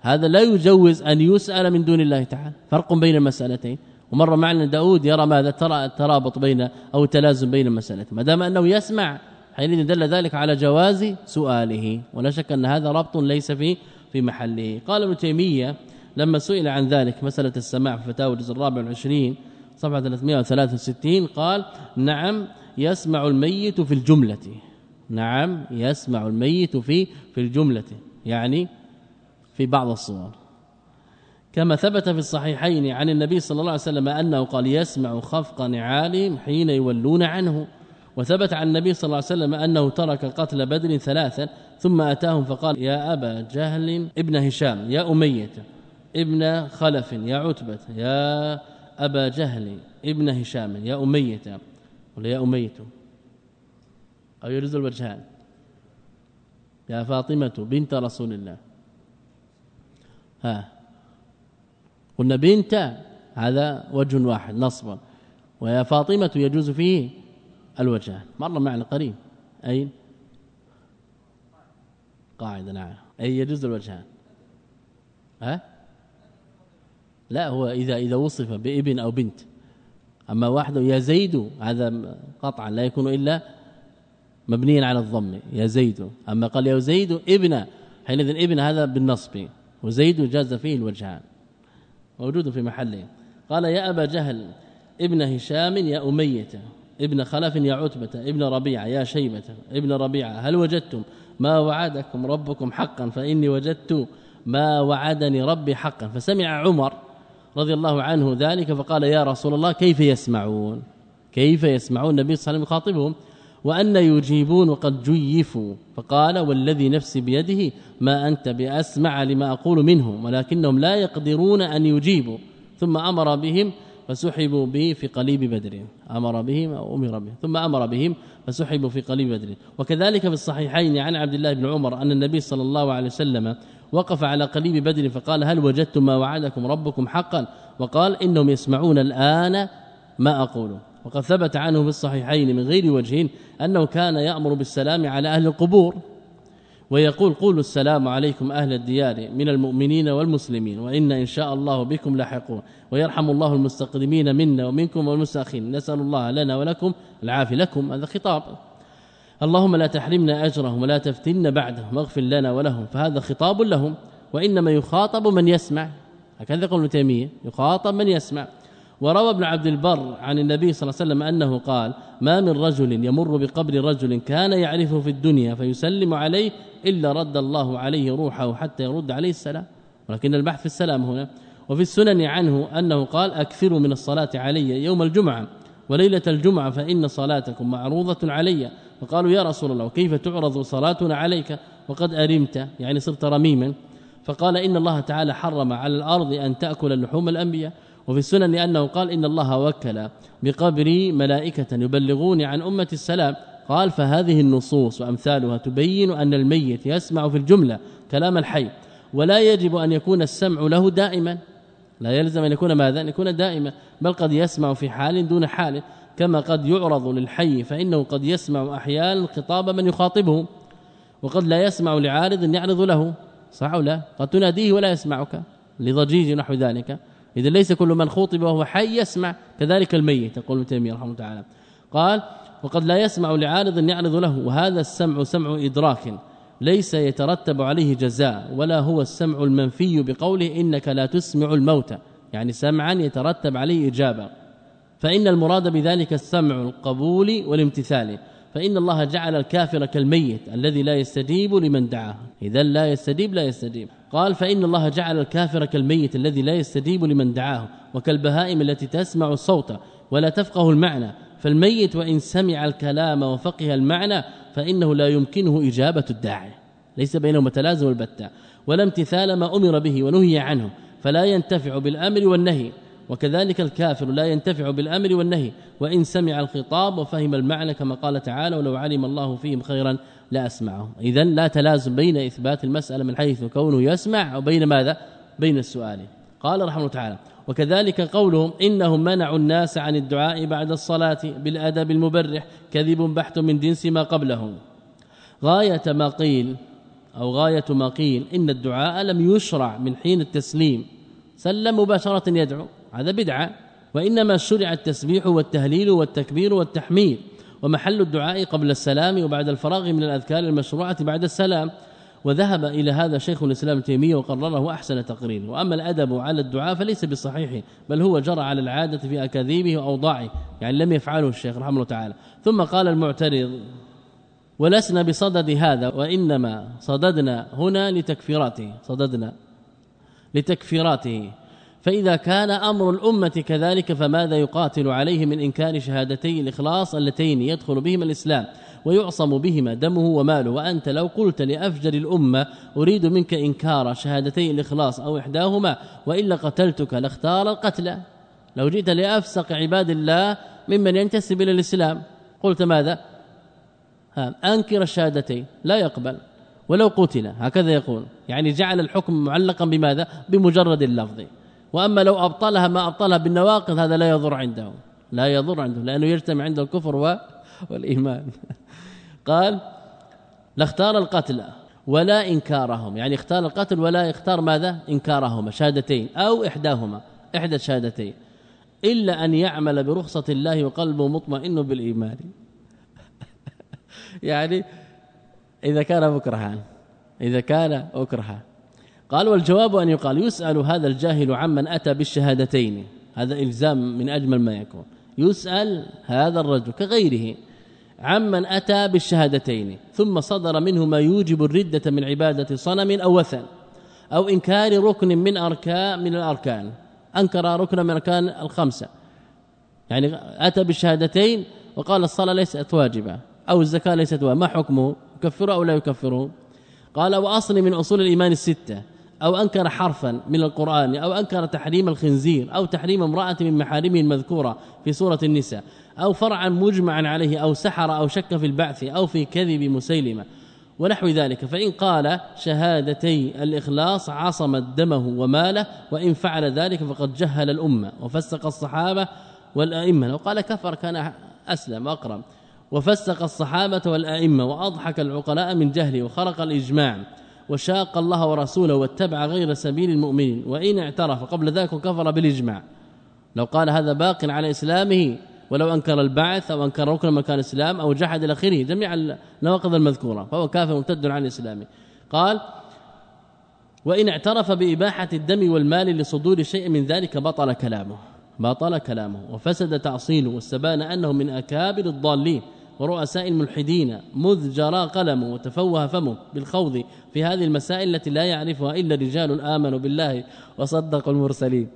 هذا لا يجوز أن يسأل من دون الله تعالى. فرق بين المسألتين. ومر معنا داود يرى ماذا؟ ترى الترابط بين أو التلازم بين المسألتين. ما دام أنه يسمع حينئذ دل ذلك على جواز سؤاله. ولا شك أن هذا ربط ليس في في محله. قال ابن تيمية لما سئل عن ذلك مسألة السماع في فتاوى الجزء الرابع والعشرين صفحة 363 قال نعم يسمع الميت في الجملة. نعم يسمع الميت في في الجملة يعني في بعض الصور. كما ثبت في الصحيحين عن النبي صلى الله عليه وسلم أنه قال يسمع خفق نعالهم حين يولون عنه. وثبت عن النبي صلى الله عليه وسلم أنه ترك قتل بدر ثلاثا ثم أتاهم فقال يا أبا جهل ابن هشام يا أمية ابن خلف يا عتبة يا أبا جهل ابن هشام يا أمية. ولا يا أمية. أو يرز الوجهان يا فاطمة بنت رسول الله. ها. قلنا بنت هذا وجه واحد نصبا ويا فاطمة يجوز فيه الوجهان مر معنا قريب. اين قاعدة نعم. أي يجوز الوجهان ها؟ لا هو إذا إذا وصف بابن أو بنت. أما واحدة يا زيد هذا قطعا لا يكون إلا مبنيا على الضم. يا زيد. أما قال يا زيد ابن حينئذ ابن هذا بالنصب. وزيد جاز فيه الوجهان موجود في محله. قال يا أبا جهل ابن هشام يا أمية. ابن خلف يا عتبة ابن ربيعة يا شيبة ابن ربيعة هل وجدتم؟ ما وعدكم ربكم حقا فإني وجدت ما وعدني ربي حقا. فسمع عمر رضي الله عنه ذلك فقال يا رسول الله كيف يسمعون؟ كيف يسمعون؟ النبي صلى الله عليه وسلم يخاطبهم وأن يجيبون وقد جيفوا. فقال والذي نفسي بيده ما أنت بأسمع لما أقول منهم ولكنهم لا يقدرون أن يجيبوا. ثم أمر بهم فسحبوا به في قليب بدر. أمر بهم أو أمر بهم ثم أمر بهم فسحبوا في قليب بدر. وكذلك في الصحيحين عن عبد الله بن عمر أن النبي صلى الله عليه وسلم وقف على قليب بدر فقال هل وجدتم ما وعدكم ربكم حقا؟ وقال إنهم يسمعون الآن ما أقول. وقد ثبت عنه في الصحيحين من غير وجه أنه كان يأمر بالسلام على أهل القبور. ويقول قولوا السلام عليكم أهل الديار من المؤمنين والمسلمين وإن إن شاء الله بكم لاحقون ويرحم الله المستقدمين منا ومنكم والمستاخرين نسأل الله لنا ولكم العافية لكم هذا خطاب. اللهم لا تحرمنا أجرهم ولا تفتنا بعدهم واغفر لنا ولهم فهذا خطاب لهم وإنما يخاطب من يسمع. هكذا يقول ابن تيمية يخاطب من يسمع. وروى ابن عبد البر عن النبي صلى الله عليه وسلم أنه قال ما من رجل يمر بقبر رجل كان يعرفه في الدنيا فيسلم عليه إلا رد الله عليه روحه حتى يرد عليه السلام. ولكن البحث في السلام هنا وفي السنن عنه أنه قال اكثروا من الصلاة علي يوم الجمعة وليلة الجمعة فإن صلاتكم معروضة علي. فقالوا يا رسول الله كيف تعرض صلاتنا عليك؟ وقد أرمت. يعني صرت رميما. فقال إن الله تعالى حرم على الأرض أن تأكل لحوم الأنبياء. وفي السنن انه قال إن الله وكل بقبري ملائكة يبلغون عن أمة السلام. قال فهذه النصوص وأمثالها تبين أن الميت يسمع في الجملة كلام الحي ولا يجب أن يكون السمع له دائما. لا يلزم أن يكون ماذا؟ أن يكون دائما بل قد يسمع في حال دون حال كما قد يعرض للحي فإنه قد يسمع أحيانا خطاب من يخاطبه وقد لا يسمع لعارض يعرض له. صح أو لا؟ قد تناديه ولا يسمعك لضجيج نحو ذلك. اذا ليس كل من خوطب وهو حي يسمع كذلك الميت يقول ابن تيمية رحمه الله تعالى. قال وقد لا يسمع لعارض يعرض له وهذا السمع سمع إدراك ليس يترتب عليه جزاء ولا هو السمع المنفي بقوله إنك لا تسمع الموتى يعني سمعا يترتب عليه إجابة. فإن المراد بذلك السمع القبول والامتثال فإن الله جعل الكافر كالميت الذي لا يستجيب لمن دعاه. اذا لا يستجيب لا يستجيب. قال فإن الله جعل الكافر كالميت الذي لا يستجيب لمن دعاه وكالبهائم التي تسمع الصوت ولا تفقه المعنى. فالميت وإن سمع الكلام وفقه المعنى فإنه لا يمكنه إجابة الداعي. ليس بينهما تلازم البتة ولا امتثال ما أمر به ونهي عنه فلا ينتفع بالأمر والنهي. وكذلك الكافر لا ينتفع بالأمر والنهي وإن سمع الخطاب وفهم المعنى كما قال تعالى ولو علم الله فيهم خيرا لا اسمعهم اذا لا تلازم بين إثبات المسألة من حيث كونه يسمع وبين ماذا؟ بين السؤال. قال رحمه الله تعالى وكذلك قولهم إنهم منعوا الناس عن الدعاء بعد الصلاة بالأدب المبرح كذب بحت من جنس ما قبله غاية ما قيل أو غاية ما قيل إن الدعاء لم يشرع من حين التسليم. سلم مباشرة يدعو هذا بدعة. وإنما شرع التسبيح والتهليل والتكبير والتحميد. ومحل الدعاء قبل السلام وبعد الفراغ من الأذكار المشروعة بعد السلام. وذهب إلى هذا شيخ الإسلام تيمية وقرره أحسن تقرير. وأما الأدب على الدعاء فليس بصحيح بل هو جرى على العادة في أكاذيبه وأوضاعه يعني لم يفعله الشيخ رحمه الله تعالى. ثم قال المعترض ولسنا بصدد هذا وإنما صددنا هنا لتكفيراته. صددنا لتكفيراته. فإذا كان أمر الأمة كذلك فماذا يقاتل عليه من إنكار شهادتي الإخلاص اللتين يدخل بهما الإسلام ويعصم بهما دمه وماله؟ وأنت لو قلت لأفجر الأمة أريد منك إنكار شهادتي الإخلاص أو إحداهما وإلا قتلتك لاختار القتل. لو جئت لأفسق عباد الله ممن ينتسب إلى الإسلام قلت ماذا؟ أنكر الشهادتين لا يقبل. ولو قتل هكذا يقول. يعني جعل الحكم معلقا بماذا؟ بمجرد اللفظ. وأما لو أبطلها ما أبطلها بالنواقض هذا لا يضر عنده لا يضر عنده لأنه يجتمع عنده الكفر والإيمان. قال لاختار القتل ولا إنكارهم. يعني اختار القتل ولا يختار ماذا؟ إنكارهما شهادتين أو إحداهما إحدى الشهادتين. إلا أن يعمل برخصة الله وقلبه مطمئن بالإيمان. يعني إذا كان مكرها إذا كان مكرها قال والجواب أن يقال يسأل هذا الجاهل عمن أتى بالشهادتين. هذا إلزام من أجمل ما يكون. يسأل هذا الرجل كغيره عمن أتى بالشهادتين. ثم صدر منه ما يوجب الردة من عبادة صنم أو وثن أو إنكار ركن من اركان من الأركان. أنكر ركن من أركان الخمسة. يعني أتى بالشهادتين وقال الصلاة ليست واجبة أو الزكاة ليست واجبة. ما حكمه؟ يكفره أو لا يكفره؟ قال وأصل من أصول الإيمان الستة. أو أنكر حرفا من القرآن أو أنكر تحريم الخنزير أو تحريم امرأة من محارمه المذكورة في سورة النساء أو فرعا مجمعا عليه أو سحر أو شك في البعث أو في كذب مسيلمة ونحو ذلك. فإن قال شهادتي الإخلاص عصمت دمه وماله وإن فعل ذلك فقد جهل الأمة وفسق الصحابة والأئمة. لو قال كفر كان أسلم أقرب وفسق الصحابة والأئمة وأضحك العقلاء من جهله وخرق الإجماع. وشاق الله ورسوله واتبع غير سبيل المؤمنين وإن اعترف قبل ذلك كفر بالإجماع. لو قال هذا باق على إسلامه ولو أنكر البعث أو أنكر ركن مكان الاسلام أو جحد إلى آخره جميع النواقض المذكورة فهو كافر مرتد عن الإسلام. قال وإن اعترف بإباحة الدم والمال لصدور شيء من ذلك بطل كلامه بطل كلامه وفسد تعصيله واستبان أنه من أكابر الضالين. ورؤساء الملحدين مذ جرى قلمه وتفوه فمه بالخوض في هذه المسائل التي لا يعرفها إلا رجال آمنوا بالله وصدقوا المرسلين.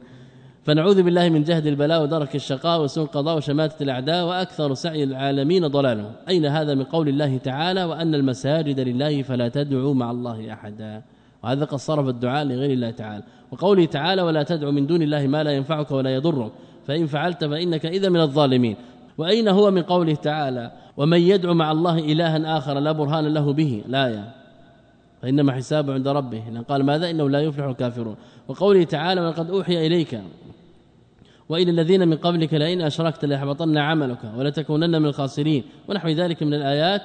فنعوذ بالله من جهد البلاء ودرك الشقاء وسوء القضاء وشماتة الأعداء وأكثر سعي العالمين ضلاله أين هذا من قول الله تعالى؟ وأن المساجد لله فلا تدعوا مع الله أحدا. وهذا قد صرف الدعاء لغير الله تعالى. وقوله تعالى ولا تدعو من دون الله ما لا ينفعك ولا يضرك. فإن فعلت فإنك إذا من الظالمين. وأين هو من قوله تعالى ومن يدعو مع الله إلها آخر لا برهان له به؟ لا يا. فإنما حسابه عند ربه. لأن قال ماذا؟ انه لا يفلح الكافرون. وقوله تعالى ولقد أوحي إليك وإلى الذين من قبلك لئن أشركت ليحبطن عملك ولتكونن من الخاسرين ونحو ذلك من الآيات.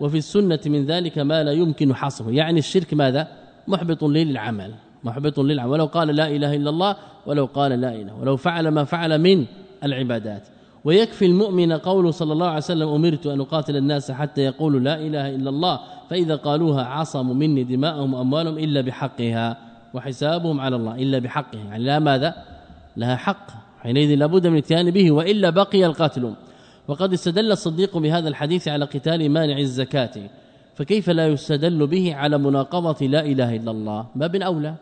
وفي السنة من ذلك ما لا يمكن حصره. يعني الشرك ماذا؟ محبط للعمل. محبط للعمل. ولو قال لا إله إلا الله ولو قال لا إله. ولو فعل ما فعل من العبادات. ويكفي المؤمن قوله صلى الله عليه وسلم أمرت أن أقاتل الناس حتى يقولوا لا إله إلا الله فإذا قالوها عصموا مني دماءهم وأموالهم إلا بحقها وحسابهم على الله إلا بحقها. يعني لا ماذا؟ لها حق. حينئذ لابد من الاتيان به وإلا بقي القتل وقد استدل الصديق بهذا الحديث على قتال مانع الزكاة. فكيف لا يستدل به على مناقضة لا إله إلا الله؟ باب أولى.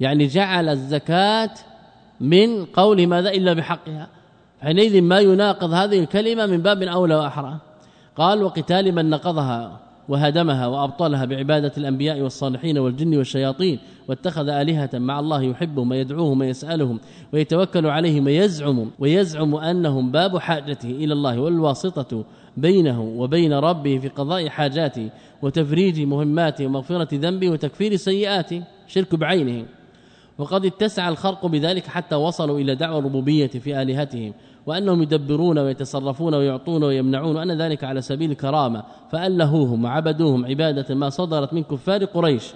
يعني جعل الزكاة من قول ماذا؟ إلا بحقها. حينئذ ما يناقض هذه الكلمة من باب أولى وأحرى. قال وقتال من نقضها وهدمها وأبطلها بعبادة الأنبياء والصالحين والجن والشياطين واتخذ آلهة مع الله يحبهم ويدعوهم ويسألهم ويتوكل عليهم ويزعم ويزعم أنهم باب حاجته إلى الله والواسطة بينه وبين ربه في قضاء حاجاته وتفريج مهماته ومغفرة ذنبه وتكفير سيئاته. شرك بعينه. وقد اتسع الخرق بذلك حتى وصلوا إلى دعوى الربوبية في آلهتهم. وأنهم يدبرون ويتصرفون ويعطون ويمنعون وأن ذلك على سبيل الكرامة فألهوهم وعبدوهم عبادة ما صدرت من كفار قريش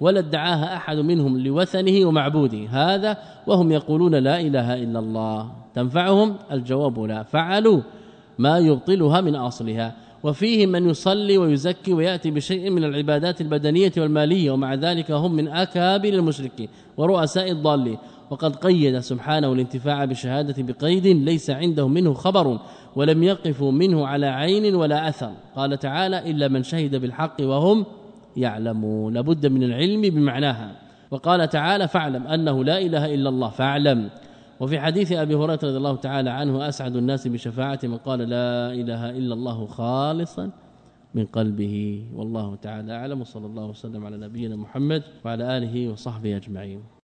ولا ادعاها أحد منهم لوثنه ومعبوده هذا وهم يقولون لا إله إلا الله. تنفعهم؟ الجواب لا. فعلوا ما يبطلها من أصلها. وفيهم من يصلي ويزكي ويأتي بشيء من العبادات البدنية والمالية ومع ذلك هم من أكابر المشركين ورؤساء الضالين. وقد قيد سبحانه الانتفاع بشهادة بقيد ليس عنده منه خبر ولم يقفوا منه على عين ولا أثر. قال تعالى إلا من شهد بالحق وهم يعلمون. لابد من العلم بمعناها. وقال تعالى فاعلم أنه لا إله إلا الله فاعلم. وفي حديث أبي هريرة رضي الله تعالى عنه أسعد الناس بشفاعة من قال لا إله إلا الله خالصا من قلبه. والله تعالى أعلم. وصلى الله وسلم على نبينا محمد وعلى آله وصحبه أجمعين.